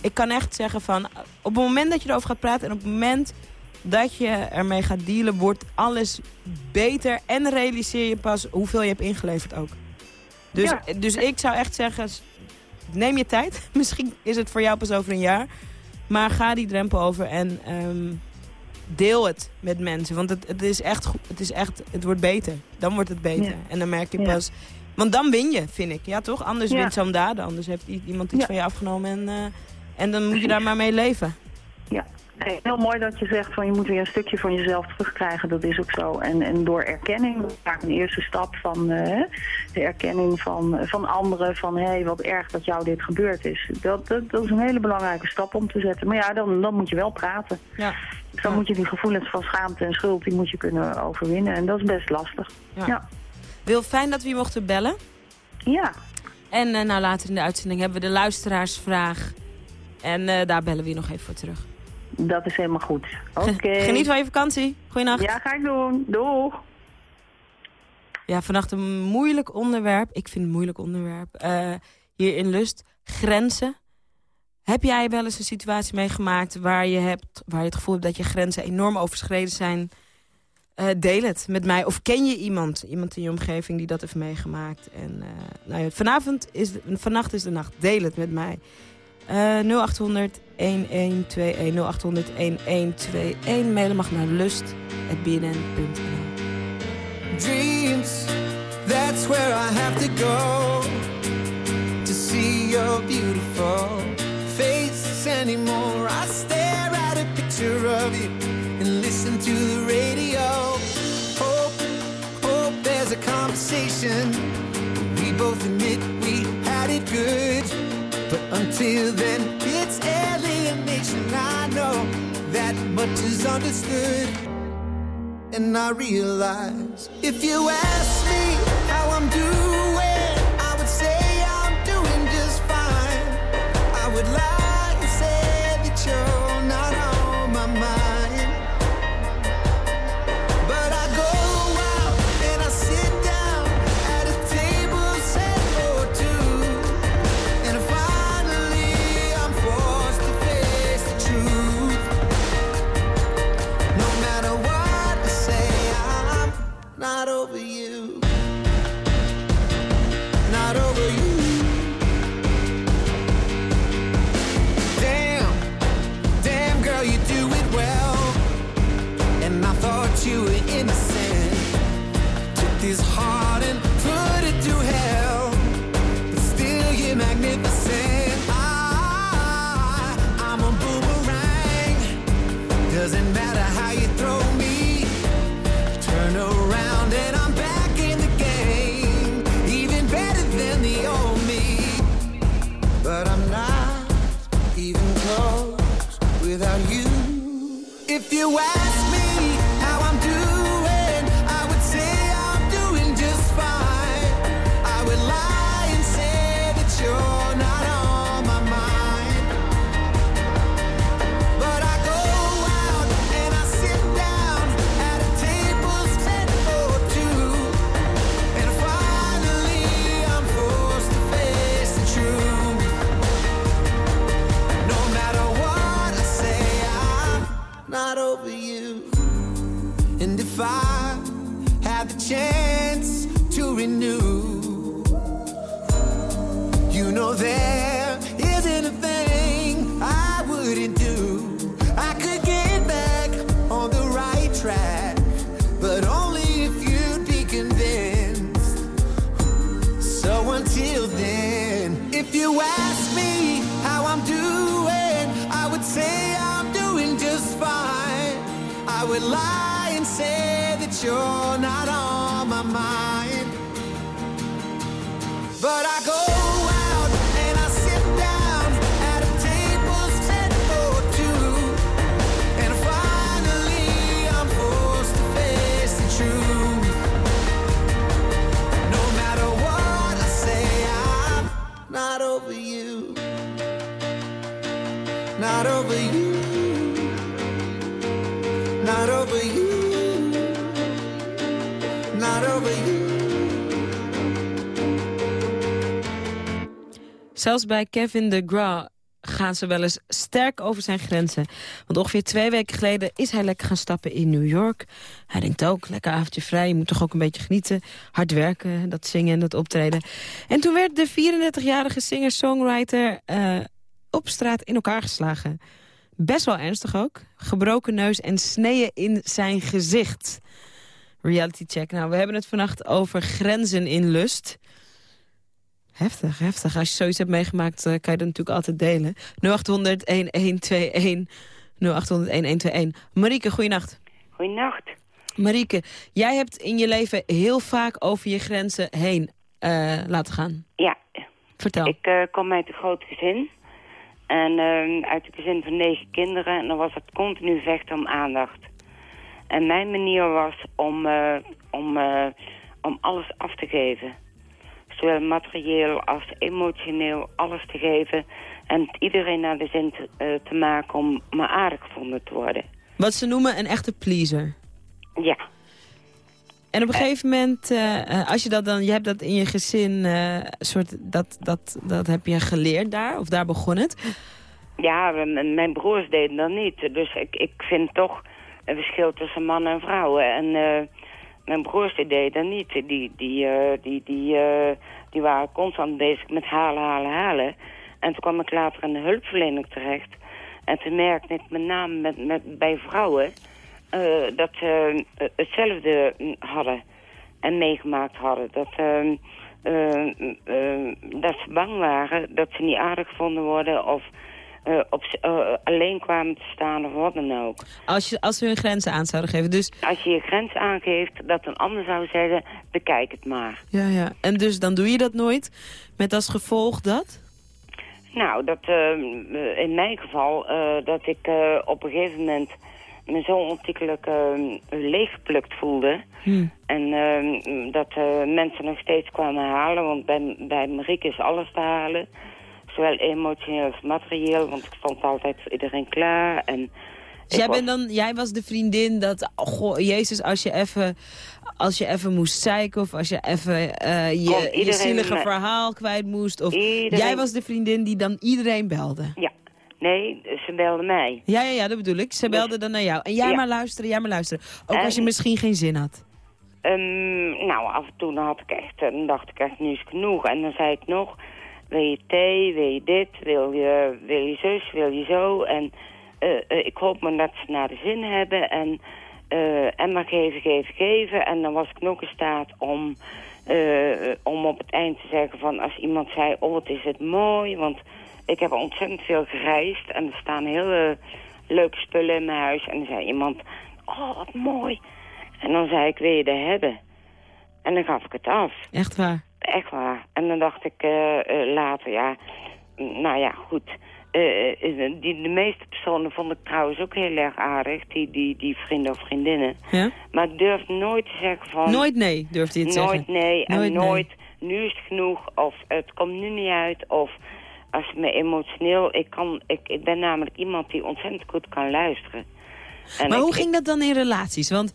ik kan echt zeggen van, op het moment dat je erover gaat praten en op het moment dat je ermee gaat dealen, wordt alles beter en realiseer je pas hoeveel je hebt ingeleverd ook. Dus,
Ja.
dus ik zou echt zeggen, neem je tijd. Misschien is het voor jou pas over een jaar. Maar ga die drempel over en ehm, deel het met mensen. Want het, het is echt. Het, is echt, het wordt beter. Dan wordt het beter.
Ja.
En dan merk je
Ja.
pas... Want dan win je, vind ik. Ja, toch? Anders
Ja.
wint zo'n daden. Anders heeft iemand iets van je afgenomen. En, eh, en dan moet je daar maar mee leven.
Ja, Nee, heel mooi dat je zegt van je moet weer een stukje van jezelf terugkrijgen. Dat is ook zo. En, en door erkenning, dat is vaak een eerste stap van eh, de erkenning van, van anderen. Van hé, hey, wat erg dat jou dit gebeurd is. Dat, dat, dat is een hele belangrijke stap om te zetten. Maar ja, dan, dan moet je wel praten.
Ja.
Dus dan moet je die gevoelens van schaamte en schuld, die moet je kunnen overwinnen. En dat is best lastig.
Ja.
Ja.
Wil, fijn dat we je mochten bellen.
Ja.
En eh, nou, later in de uitzending hebben we de luisteraarsvraag. En eh, daar bellen we je nog even voor terug.
Dat is helemaal goed. Oké.
Geniet van je vakantie. Goeienacht.
Ja, ga ik doen. Doeg.
Ja, vannacht een moeilijk onderwerp. Ik vind het een moeilijk onderwerp. Eh, hier in Lust. Grenzen. Heb jij wel eens een situatie meegemaakt waar je, hebt, waar je het gevoel hebt dat je grenzen enorm overschreden zijn? Eh, deel het met mij. Of ken je iemand, iemand in je omgeving die dat heeft meegemaakt? En, eh, nou ja, vanavond is de, vannacht is de nacht. Deel het met mij. Eh 0800 1121 0800 1121. Mailen mag naar lust.bnn.nl.
dreams. That's where I have to go to see your beautiful face anymore. I stare at a picture of you and listen to the radio. Hope, hope there's a conversation. We both admit we had it good, but until then, much is understood. And I realize if you ask
Zelfs bij Kevin de Gras gaan ze wel eens sterk over zijn grenzen. Want ongeveer twee weken geleden is hij lekker gaan stappen in New York. Hij denkt ook, lekker avondje vrij, je moet toch ook een beetje genieten. Hard werken, dat zingen en dat optreden. En toen werd de 34-jarige singer-songwriter eh, op straat in elkaar geslagen. Best wel ernstig ook. Gebroken neus en sneeën in zijn gezicht. Reality check. Nou, we hebben het vannacht over grenzen in lust. Heftig, heftig. Als je zoiets hebt meegemaakt, eh, kan je dat natuurlijk altijd delen. 0800-1121. 0800-1121. Marieke, goeienacht.
Goeienacht.
Marieke, jij hebt in je leven heel vaak over je grenzen heen eh, laten gaan.
Ja.
Vertel.
Ik eh, kom uit een groot gezin. En eh, uit een gezin van negen kinderen. En dan was het continu vechten om aandacht. En mijn manier was om, om, om alles af te geven. Zowel materieel als emotioneel alles te geven. En iedereen naar de zin te, eh, te maken om maar aardig gevonden te worden.
Wat ze noemen een echte pleaser.
Ja.
En op een gegeven moment, eh, eh, als je dat dan, je hebt dat in je gezin, soort, dat, dat, dat heb je geleerd daar, of daar begon het.
Ja, mijn broers deden dat niet. Dus ik, ik vind toch een verschil tussen mannen en vrouwen. En mijn broers die deden dat niet. Die, die, die, die, die waren constant bezig met halen, halen, halen. En toen kwam ik later in de hulpverlening terecht. En toen merkte ik met name met, met, bij vrouwen... eh, dat ze eh, hetzelfde hadden en meegemaakt hadden. Dat, eh, dat ze bang waren dat ze niet aardig gevonden worden... of eh, op, eh, alleen kwamen te staan of wat dan ook.
Als, je, als ze hun grenzen aan zouden geven. Dus,
Als je je grens aangeeft, dat een ander zou zeggen, bekijk het maar.
ja, ja. En dus dan doe je dat nooit, met als gevolg dat?
Nou, dat, eh, in mijn geval, dat ik op een gegeven moment me zo ontiegelijk eh, leeggeplukt voelde.
Hm.
En eh, dat mensen nog steeds kwamen halen, want bij, bij Marieke is alles te halen. Zowel emotioneel als materieel, want ik stond altijd voor iedereen klaar. En
Dus jij, bent dan, jij was de vriendin dat, oh, goh, jezus, als je even, als je even moest zeiken of als je even eh,
Kon
je, je zielige
me-
verhaal kwijt moest. Of
Iedereen-
jij was de vriendin die dan iedereen belde.
Ja, nee, ze belde mij.
Ja, ja, ja, dat bedoel ik. Ze belde dan naar jou. En jij
Ja.
maar luisteren, jij maar luisteren. Ook
En-
als je misschien geen zin had.
Ehm, nou, af en toe had ik echt, eh, dan dacht ik echt, nu is genoeg. En dan zei ik nog, wil je thee, wil je dit, wil je, wil je zus, wil je zo. En eh, eh, ik hoop maar dat ze naar de zin hebben. En, eh, en maar geven, geven, geven. En dan was ik nog in staat om, om op het eind te zeggen van als iemand zei, oh wat is het mooi. Want ik heb ontzettend veel gereisd en er staan hele leuke spullen in mijn huis. En dan zei iemand, oh wat mooi. En dan zei ik, wil je dat hebben? En dan gaf ik het af.
Echt waar.
Echt waar. En dan dacht ik eh, eh, later, ja, nou ja, goed. Eh, die, de meeste personen vond ik trouwens ook heel erg aardig, die, die, die vrienden of vriendinnen.
Ja?
Maar ik durf nooit te zeggen van...
Nooit nee, durfde je het
nooit
zeggen.
nee en
Nooit
nooit,
nee.
nu is het genoeg, of het komt nu niet uit, of als me emotioneel... Ik, kan, ik, ik ben namelijk iemand die ontzettend goed kan luisteren. En
maar
ik-
hoe ging dat dan in relaties? Want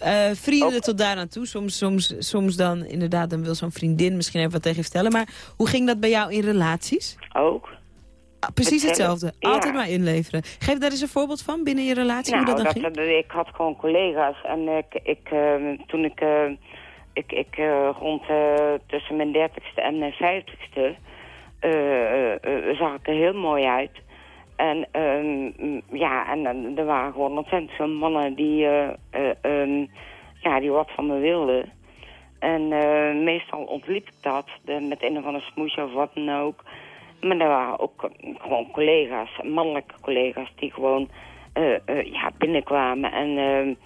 eh, vrienden tot daar aan toe. Soms, soms, soms dan inderdaad, dan wil zo'n vriendin misschien even wat tegen vertellen. Maar hoe ging dat bij jou in relaties?
Ook.
Ah, precies
Hetzelfde.
hetzelfde.
Ja.
Altijd maar inleveren. Geef daar eens een voorbeeld van binnen je relatie,
Nou,
hoe dat dan
dat,
ging.
ik had gewoon collega's en ik, ik, eh, toen ik, eh, ik, ik eh, rond eh, tussen mijn dertigste en mijn vijftigste zag ik er heel mooi uit. En ehm, ja, en er waren gewoon ontzettend veel mannen die, eh, eh, ehm, ja, die wat van me wilden. En eh, meestal ontliep ik dat met een of andere smoesje of wat dan ook. Maar er waren ook gewoon collega's, mannelijke collega's, die gewoon ja, binnenkwamen. En eh,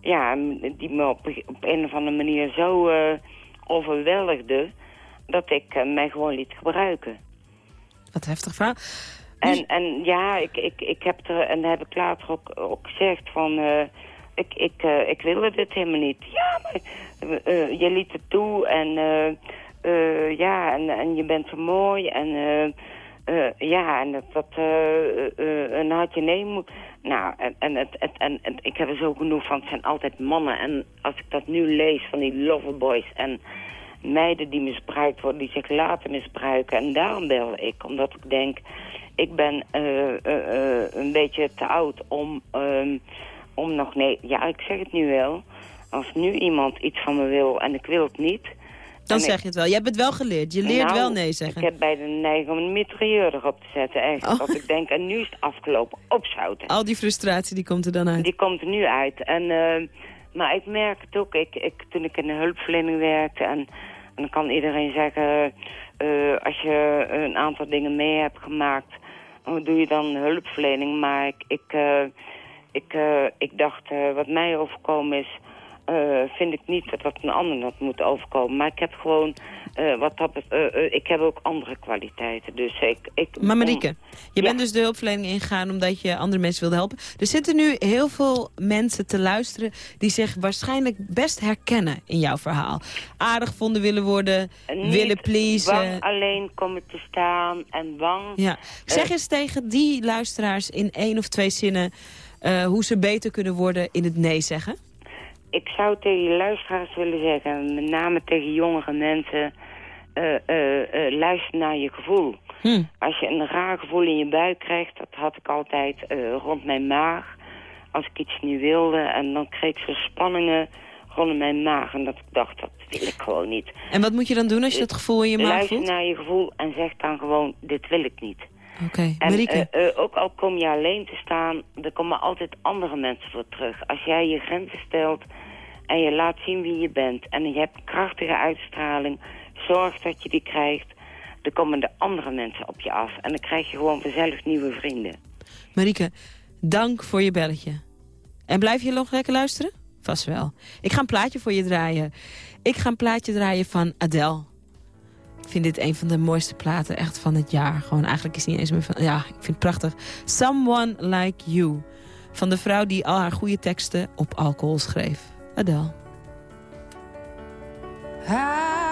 ja, die me op, een of andere manier zo eh, overweldigde... dat ik mij gewoon liet gebruiken.
Wat heftig verhaal.
En, en ja, ik, ik, ik heb er, en heb ik later ook, ook gezegd van, eh, ik, ik, eh, ik wilde dit helemaal niet. Ja, maar eh, je liet het toe en ja, en, en je bent zo mooi en ja, en dat, dat een had je nee moet. Nou, en, en, het, het, en, en ik heb er zo genoeg van, het zijn altijd mannen. En als ik dat nu lees van die loverboys en meiden die misbruikt worden, die zich laten misbruiken. En daarom bel ik, omdat ik denk, ik ben eh, eh, eh, een beetje te oud om, ehm, om nog nee... Ja, ik zeg het nu wel. Als nu iemand iets van me wil en ik wil het niet...
Dan zeg
ik-
je het wel. Je hebt het wel geleerd. Je leert
Nou,
wel nee zeggen.
Ik heb bij de neiging om een mitrailleur erop te zetten. Echt.
Oh.
Dat ik denk, en nu is het afgelopen. Opzouten.
Al die frustratie die komt er dan uit.
Die komt er nu uit. En, maar ik merk het ook. Ik, ik, toen ik in de hulpverlening werkte... en, en dan kan iedereen zeggen... eh, als je een aantal dingen mee hebt gemaakt... dan doe je dan hulpverlening. Maar ik, ik, eh, ik, eh, ik dacht, wat mij overkomen is... vind ik niet dat dat een ander dat moet overkomen. Maar ik heb gewoon... eh, wat dat, eh, eh, ik heb ook andere kwaliteiten. Dus ik... ik
Maar Marieke, je
Ja.
bent dus de hulpverlening ingegaan omdat je andere mensen wilde helpen. Er zitten nu heel veel mensen te luisteren die zich waarschijnlijk best herkennen in jouw verhaal. Aardig gevonden willen worden,
Niet
willen pleasen.
bang alleen komen te staan en bang...
Ja. Zeg eens tegen die luisteraars in één of twee zinnen hoe ze beter kunnen worden in het nee zeggen.
Ik zou tegen luisteraars willen zeggen, met name tegen jongere mensen... eh, eh, eh, luister naar je gevoel.
Hm.
Als je een raar gevoel in je buik krijgt, dat had ik altijd rond mijn maag. Als ik iets niet wilde en dan kreeg ik zo spanningen rond mijn maag. En dat ik dacht, dat wil ik gewoon niet.
En wat moet je dan doen als je dat gevoel in je maag
Luister
voelt?
naar je gevoel en zeg dan gewoon, dit wil ik niet.
Oké,
En eh, eh, ook al kom je alleen te staan, er komen altijd andere mensen voor terug. Als jij je grenzen stelt en je laat zien wie je bent... en je hebt krachtige uitstraling, zorg dat je die krijgt... dan komen de andere mensen op je af. En dan krijg je gewoon vanzelf nieuwe vrienden.
Marieke, dank voor je belletje. En blijf je nog lekker luisteren? Vast wel. Ik ga een plaatje voor je draaien. Ik ga een plaatje draaien van Adele. Ik vind dit een van de mooiste platen echt van het jaar. Gewoon eigenlijk is het niet eens meer van... Ja, ik vind het prachtig. Someone Like You. Van de vrouw die al haar goede teksten op alcohol schreef. Adele.
I heard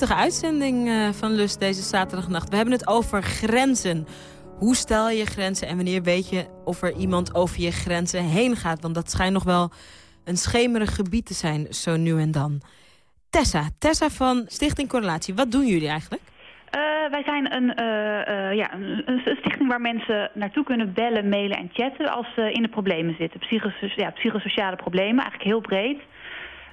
pittige uitzending eh, van Lust deze zaterdagnacht. We hebben het over grenzen. Hoe stel je grenzen en wanneer weet je of er iemand over je grenzen heen gaat? Want dat schijnt nog wel een schemerig gebied te zijn, zo nu en dan. Tessa, Tessa van Stichting Correlatie. Wat doen jullie eigenlijk?
Eh, wij zijn een, eh, ja, een, een stichting waar mensen naartoe kunnen bellen, mailen en chatten als ze in de problemen zitten. Psychos ja, psychosociale problemen, eigenlijk heel breed.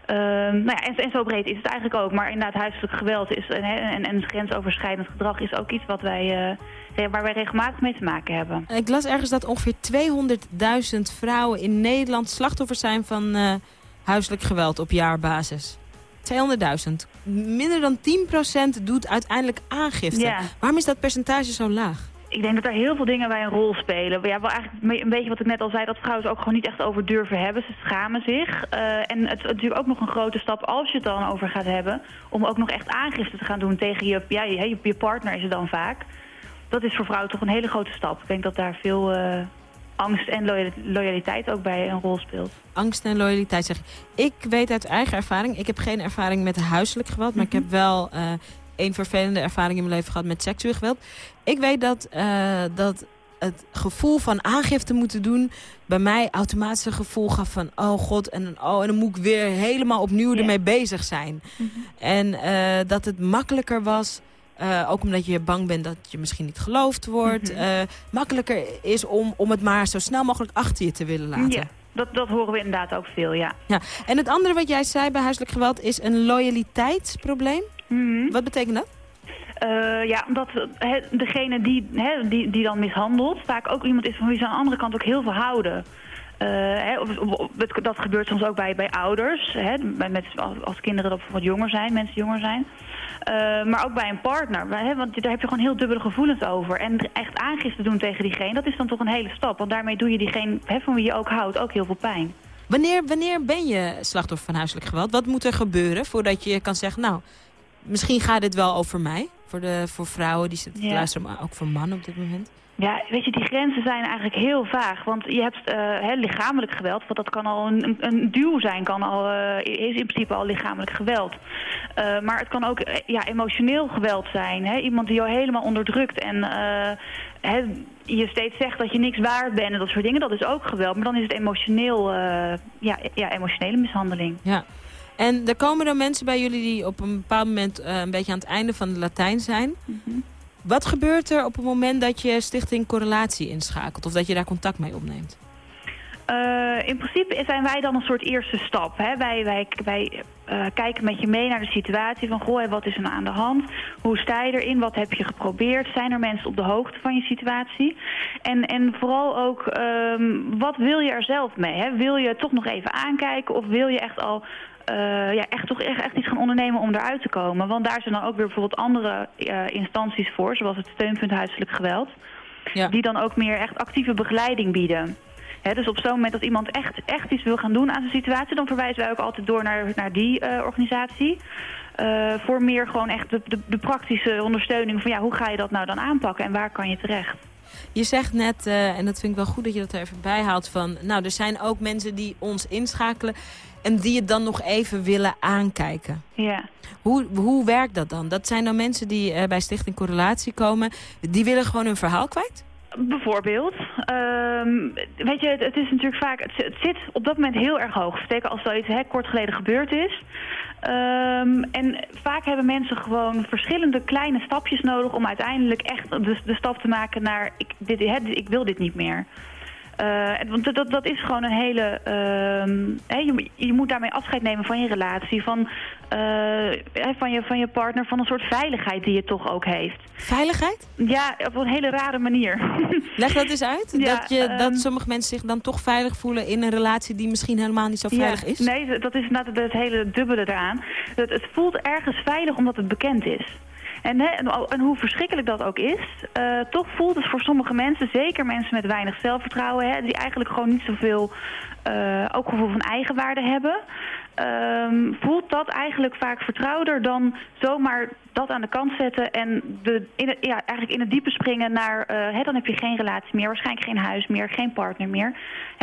Ehm, nou ja, en, en zo breed is het eigenlijk ook. Maar inderdaad, huiselijk geweld is, en, en, en grensoverschrijdend gedrag is ook iets wat wij, eh, waar wij regelmatig mee te maken hebben.
Ik las ergens dat ongeveer 200.000 vrouwen in Nederland slachtoffer zijn van eh, huiselijk geweld op jaarbasis. 200.000. Minder dan 10% doet uiteindelijk aangifte.
Ja.
Waarom is dat percentage zo laag?
Ik denk dat er heel veel dingen bij een rol spelen. Ja, wel eigenlijk een beetje wat ik net al zei, dat vrouwen er ook gewoon niet echt over durven hebben. Ze schamen zich. Eh, en het is natuurlijk ook nog een grote stap als je het dan over gaat hebben, om ook nog echt aangifte te gaan doen tegen je, ja, je, je, partner is het dan vaak. Dat is voor vrouwen toch een hele grote stap. Ik denk dat daar veel eh, angst en loya- loyaliteit ook bij een rol speelt.
Angst en loyaliteit zeg ik. Ik weet uit eigen ervaring, ik heb geen ervaring met huiselijk geweld, maar ik heb wel eh een vervelende ervaring in mijn leven gehad met seksueel geweld. Ik weet dat, eh, dat het gevoel van aangifte moeten doen bij mij automatisch een gevoel gaf van oh god en, oh, en dan moet ik weer helemaal opnieuw ermee bezig zijn. En eh, dat het makkelijker was, eh, ook omdat je bang bent dat je misschien niet geloofd wordt,
Mhm.
makkelijker is om, om het maar zo snel mogelijk achter je te willen laten.
Ja, dat, dat horen we inderdaad ook veel, ja.
Ja, en het andere wat jij zei bij huiselijk geweld is een loyaliteitsprobleem.
Mhm.
Wat betekent dat?
Eh, ja, omdat he, degene die, he, die, die dan mishandelt vaak ook iemand is van wie ze aan de andere kant ook heel veel houden. Eh, of- dat- gebeurt soms ook bij, bij ouders, hè, met, als, als kinderen dat bijvoorbeeld jonger zijn, mensen jonger zijn. Eh, maar ook bij een partner, hè, want daar heb je gewoon heel dubbele gevoelens over. En echt aangifte doen tegen diegene, dat is dan toch een hele stap. Want daarmee doe je diegene hè, van wie je ook houdt ook heel veel pijn.
Wanneer, wanneer ben je slachtoffer van huiselijk geweld? Wat moet er gebeuren voordat je kan zeggen... nou, misschien gaat dit wel over mij. Voor, de, voor vrouwen die zitten te
Ja.
luisteren, maar ook voor mannen op dit moment.
Ja, weet je, die grenzen zijn eigenlijk heel vaag. Want je hebt eh, hè, lichamelijk geweld, want dat kan al een, een- duw zijn, kan al, eh, is in principe al lichamelijk geweld. Eh, maar het kan ook ja, emotioneel geweld zijn. Hè? Iemand die jou helemaal onderdrukt en hè, je steeds zegt dat je niks waard bent en dat soort dingen. Dat is ook geweld, maar dan is het emotioneel, ja, ja, emotionele mishandeling.
Ja. En er komen dan mensen bij jullie die op een bepaald moment... eh, een beetje aan het einde van de Latijn zijn.
Mhm.
Wat gebeurt er op het moment dat je Stichting Correlatie inschakelt? Of dat je daar contact mee opneemt?
Eh, in principe zijn wij dan een soort eerste stap. Hè? Wij, wij, wij eh, kijken met je mee naar de situatie van... goh, wat is er nou aan de hand? Hoe sta je erin? Wat heb je geprobeerd? Zijn er mensen op de hoogte van je situatie? En, en vooral ook, ehm, wat wil je er zelf mee? Hè? Wil je het toch nog even aankijken? Of wil je echt al... eh, ja, echt toch echt, echt iets gaan ondernemen om eruit te komen. Want daar zijn dan ook weer bijvoorbeeld andere eh, instanties voor, zoals het steunpunt huiselijk geweld. Die dan ook meer echt actieve begeleiding bieden. Dus op zo'n moment dat iemand echt, echt iets wil gaan doen aan zijn situatie... dan verwijzen wij ook altijd door naar, naar die eh, organisatie. Voor meer gewoon echt de, de, de praktische ondersteuning van... ja, hoe ga je dat nou dan aanpakken en waar kan je terecht?
Je zegt net, en dat vind ik wel goed dat je dat er even bij haalt... van, nou, er zijn ook mensen die ons inschakelen... en die het dan nog even willen aankijken.
Ja.
Hoe, hoe werkt dat dan? Dat zijn dan mensen die eh, bij Stichting Correlatie komen... die willen gewoon hun verhaal kwijt?
Bijvoorbeeld. Ehm, weet je, het, het is natuurlijk vaak... Het, het zit op dat moment heel erg hoog. Zeker als zoiets hè, kort geleden gebeurd is. Ehm, en vaak hebben mensen gewoon verschillende kleine stapjes nodig... om uiteindelijk echt de, de stap te maken naar... ik, dit, hè, ik wil dit niet meer. Eh, want dat- dat, dat is gewoon een hele... ehm, je, je moet daarmee afscheid nemen van je relatie, van, eh, van, je, van je partner, van een soort veiligheid die je toch ook heeft.
Veiligheid?
Ja, op een hele rare manier.
Leg dat eens uit.
Ja,
dat, je,
ehm,
dat sommige mensen zich dan toch veilig voelen in een relatie die misschien helemaal niet zo veilig
ja,
is?
Nee, dat is inderdaad het hele dubbele eraan. Het, het voelt ergens veilig omdat het bekend is. En, en, hoe verschrikkelijk dat ook is, eh, toch voelt het voor sommige mensen, zeker mensen met weinig zelfvertrouwen, die eigenlijk gewoon niet zoveel eh, ook gevoel van eigenwaarde hebben, ehm, voelt dat eigenlijk vaak vertrouwder dan zomaar dat aan de kant zetten en de, in ja, eigenlijk in het diepe springen naar, eh, dan heb je geen relatie meer, waarschijnlijk geen huis meer, geen partner meer.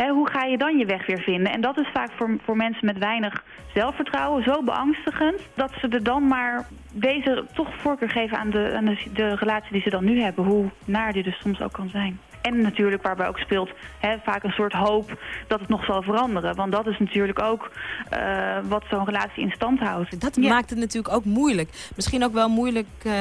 Hoe ga je dan je weg weer vinden? En dat is vaak voor, voor mensen met weinig zelfvertrouwen zo beangstigend dat ze er dan maar deze toch voorkeur geven aan de, aan de, de relatie die ze dan nu hebben, hoe naar die dus soms ook kan zijn. En natuurlijk waarbij ook speelt hè, vaak een soort hoop dat het nog zal veranderen. Want dat is natuurlijk ook eh, wat zo'n relatie in stand houdt.
Dat maakt het natuurlijk ook moeilijk. Misschien ook wel moeilijk eh,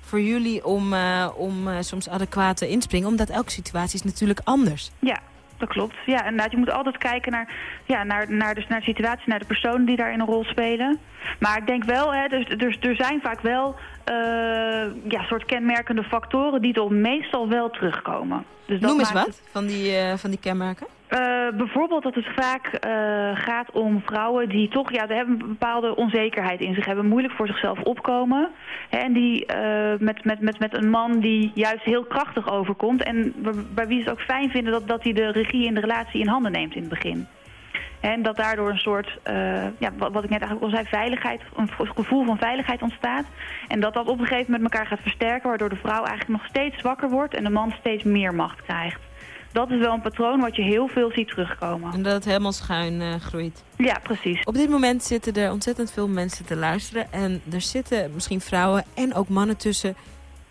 voor jullie om, eh, om soms adequaat te inspringen. Omdat elke situatie is natuurlijk anders.
Ja, dat klopt. Ja, inderdaad. Je moet altijd kijken naar, ja, naar, naar, de, naar de situatie, naar de personen die daarin een rol spelen. Maar ik denk wel, hè, dus, dus, er zijn vaak wel eh, ja, soort kenmerkende factoren die er meestal wel terugkomen. Dus dat
Noem eens
maakt
wat van die, eh, van die kenmerken.
Eh, bijvoorbeeld dat het vaak eh, gaat om vrouwen die toch ja, die hebben een bepaalde onzekerheid in zich hebben, moeilijk voor zichzelf opkomen. Hè, en die eh, met, met, met, met een man die juist heel krachtig overkomt en bij, wie ze het ook fijn vinden dat, dat hij de regie in de relatie in handen neemt in het begin. En dat daardoor een soort, ja, wat, wat ik net eigenlijk al zei, veiligheid, een gevoel van veiligheid ontstaat. En dat dat op een gegeven moment elkaar gaat versterken, waardoor de vrouw eigenlijk nog steeds zwakker wordt en de man steeds meer macht krijgt. Dat is wel een patroon wat je heel veel ziet terugkomen.
En dat het helemaal schuin eh, groeit.
Ja, precies.
Op dit moment zitten er ontzettend veel mensen te luisteren. En er zitten misschien vrouwen en ook mannen tussen...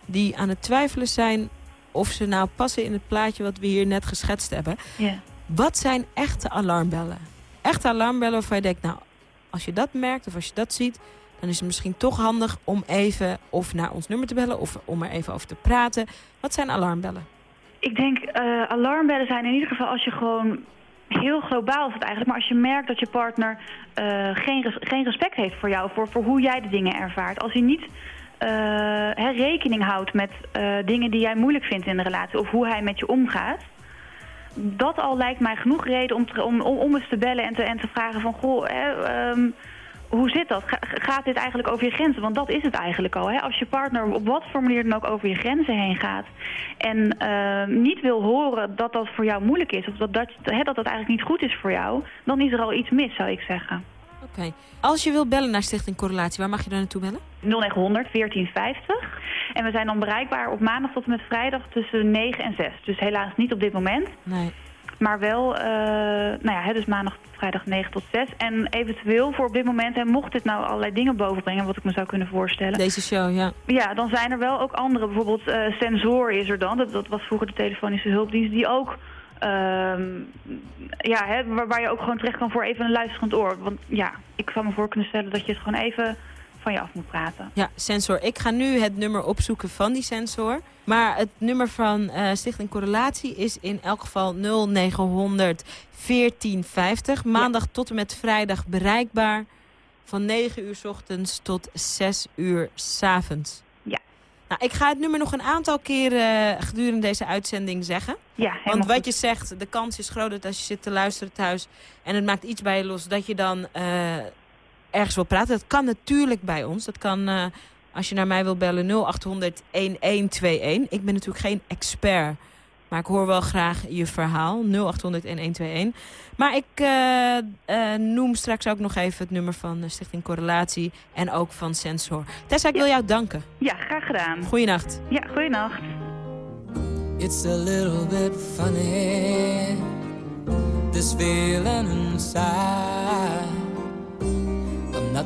die aan het twijfelen zijn of ze nou passen in het plaatje... wat we hier net geschetst hebben.
Ja.
Wat zijn echte alarmbellen? Echte alarmbellen waarvan je denkt... nou, als je dat merkt of als je dat ziet... dan is het misschien toch handig om even of naar ons nummer te bellen... of om er even over te praten. Wat zijn alarmbellen?
Ik denk, eh, alarmbellen zijn in ieder geval als je gewoon... Heel globaal is het eigenlijk, maar als je merkt dat je partner eh, geen, geen respect heeft voor jou, voor, voor hoe jij de dingen ervaart. Als hij niet eh, rekening houdt met dingen die jij moeilijk vindt in de relatie of hoe hij met je omgaat. Dat al lijkt mij genoeg reden om, te- om, om, eens te bellen en te, en te vragen van, goh, hè, ehm, hoe zit dat? Ga- gaat dit eigenlijk over je grenzen? Want dat is het eigenlijk al. Hè? Als je partner op wat voor manier dan ook over je grenzen heen gaat... en eh, niet wil horen dat dat voor jou moeilijk is... of dat dat, hè, dat dat eigenlijk niet goed is voor jou... dan is er al iets mis, zou ik zeggen.
Oké. Als je wil bellen naar Stichting Correlatie, waar mag je dan naartoe bellen?
0900 1450. En we zijn dan bereikbaar op maandag tot en met vrijdag tussen 9 en 6. Dus helaas niet op dit moment.
Nee.
Maar wel, eh, nou ja, dus maandag, vrijdag 9 tot 6. En eventueel voor op dit moment, en mocht dit nou allerlei dingen bovenbrengen, wat ik me zou kunnen voorstellen.
Deze show, ja.
Ja, dan zijn er wel ook andere. Bijvoorbeeld eh, Sensor is er dan. Dat, dat was vroeger de telefonische hulpdienst. Die ook, ehm, ja, hè, waar, waar je ook gewoon terecht kan voor even een luisterend oor. Want ja, ik zou me voor kunnen stellen dat je het gewoon even van je af moet praten.
Ja, sensor. Ik ga nu het nummer opzoeken van die sensor. Maar het nummer van eh, Stichting Correlatie is in elk geval 0900 1450. Maandag tot en met vrijdag bereikbaar. Van 9 uur 's ochtends tot 6 uur 's avonds.
Ja.
Nou, ik ga het nummer nog een aantal keren gedurende deze uitzending zeggen.
Ja,
Want wat
goed.
je zegt, de kans is groot dat als je zit te luisteren thuis... en het maakt iets bij je los, dat je dan eh, ergens wil praten. Dat kan natuurlijk bij ons. Dat kan, eh, als je naar mij wil bellen, 0800-1121. Ik ben natuurlijk geen expert, maar ik hoor wel graag je verhaal. 0800-1121. Maar ik eh, eh, noem straks ook nog even het nummer van Stichting Correlatie... en ook van Sensor. Tessa, ik wil jou danken.
Ja, graag gedaan.
Goeienacht.
Ja, goeienacht.
It's a little bit funny, this feeling inside.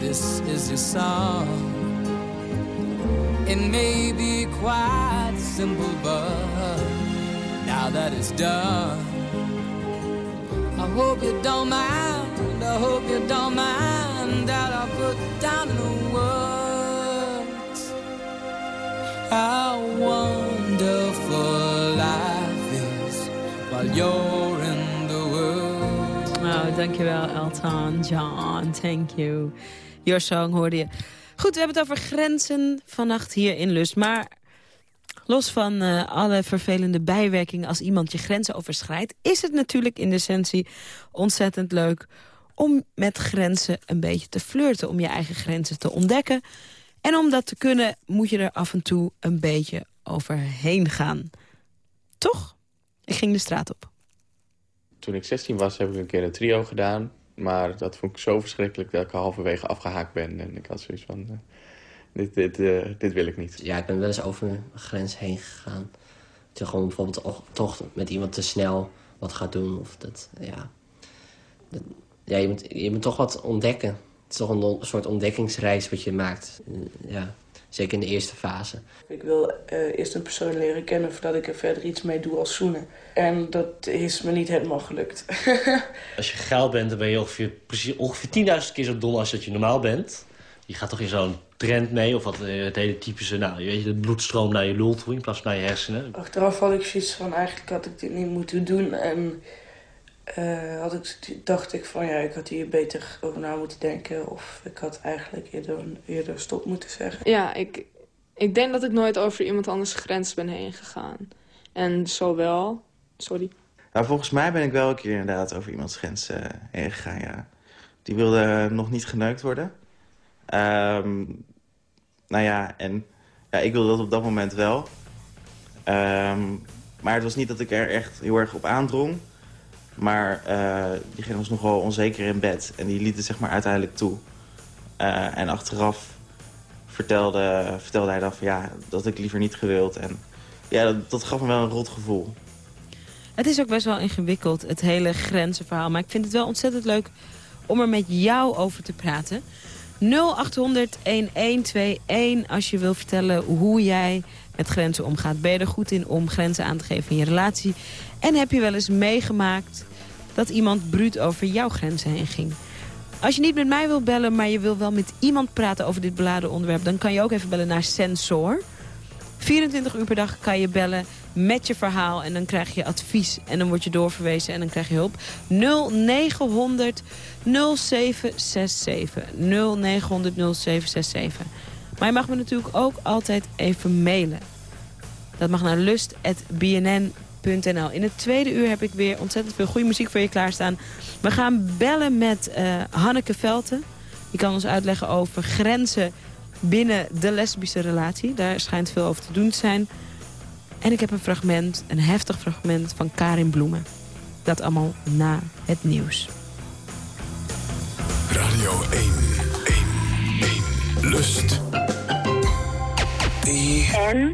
this is your song. It may be quite simple, but now that it's done, I hope you don't mind. I hope you don't mind that I put down the words how wonderful life is while you're in the world.
Nou, dankjewel Elton John. Thank you. Your song hoorde je. Goed, we hebben het over grenzen vannacht hier in Lust. Maar los van eh, alle vervelende bijwerkingen als iemand je grenzen overschrijdt... is het natuurlijk in de essentie ontzettend leuk om met grenzen een beetje te flirten. Om je eigen grenzen te ontdekken. En om dat te kunnen moet je er af en toe een beetje overheen gaan. Toch? Ik ging de straat op.
Toen ik 16 was, heb ik een keer een trio gedaan. Maar dat vond ik zo verschrikkelijk dat ik er halverwege afgehaakt ben. En ik had zoiets van, eh, dit, dit, eh, dit wil ik niet.
Ja, ik ben wel eens over mijn grens heen gegaan. Toen gewoon bijvoorbeeld toch- met iemand te snel wat gaat doen. Of dat, ja. Dat- ja, je moet, je moet toch wat ontdekken. Het is toch een soort ontdekkingsreis wat je maakt. Eh, Ja, zeker in de eerste fase.
Ik wil eh, eerst een persoon leren kennen voordat ik er verder iets mee doe als zoenen. En dat is me niet helemaal gelukt.
Als je geil bent, dan ben je ongeveer, precies, ongeveer 10.000 keer zo dom als dat je normaal bent. Je gaat toch in zo'n trend mee, of wat eh, het hele typische, nou, je weet je, de bloedstroom naar je lul toe in plaats van naar je hersenen.
Achteraf had ik zoiets van, eigenlijk had ik dit niet moeten doen. En eh, had ik, dacht ik van, ja, ik had hier beter over na moeten denken. Of ik had eigenlijk eerder, eerder stop moeten zeggen.
Ja, ik, ik denk dat ik nooit over iemand anders grens ben heen gegaan. En zowel... Sorry.
Nou, volgens mij ben ik wel een keer inderdaad over iemands grens eh, heen gegaan, ja. Die wilde nog niet geneukt worden. Ehm, nou ja, en ja, ik wilde dat op dat moment wel. Ehm, maar het was niet dat ik er echt heel erg op aandrong. Maar eh, diegene was nogal onzeker in bed. En die liet het zeg maar uiteindelijk toe. Eh, en achteraf vertelde, vertelde hij dan van ja, dat ik liever niet gewild. En ja, dat, dat gaf me wel een rot gevoel.
Het is ook best wel ingewikkeld, het hele grenzenverhaal. Maar ik vind het wel ontzettend leuk om er met jou over te praten. 0800-1121 als je wil vertellen hoe jij met grenzen omgaat. Ben je er goed in om grenzen aan te geven in je relatie? En heb je wel eens meegemaakt dat iemand bruut over jouw grenzen heen ging? Als je niet met mij wil bellen, maar je wil wel met iemand praten over dit beladen onderwerp... dan kan je ook even bellen naar Sensor. 24 uur per dag kan je bellen met je verhaal en dan krijg je advies. En dan word je doorverwezen en dan krijg je hulp. 0900 0767. 0900 0767. Maar je mag me natuurlijk ook altijd even mailen. Dat mag naar lust.bnn.nl. In het tweede uur heb ik weer ontzettend veel goede muziek voor je klaarstaan. We gaan bellen met eh, Hanneke Velten. Die kan ons uitleggen over grenzen binnen de lesbische relatie. Daar schijnt veel over te doen te zijn. En ik heb een fragment, een heftig fragment van Karin Bloemen. Dat allemaal na het nieuws.
Radio 1, 1, 1. Lust.
En?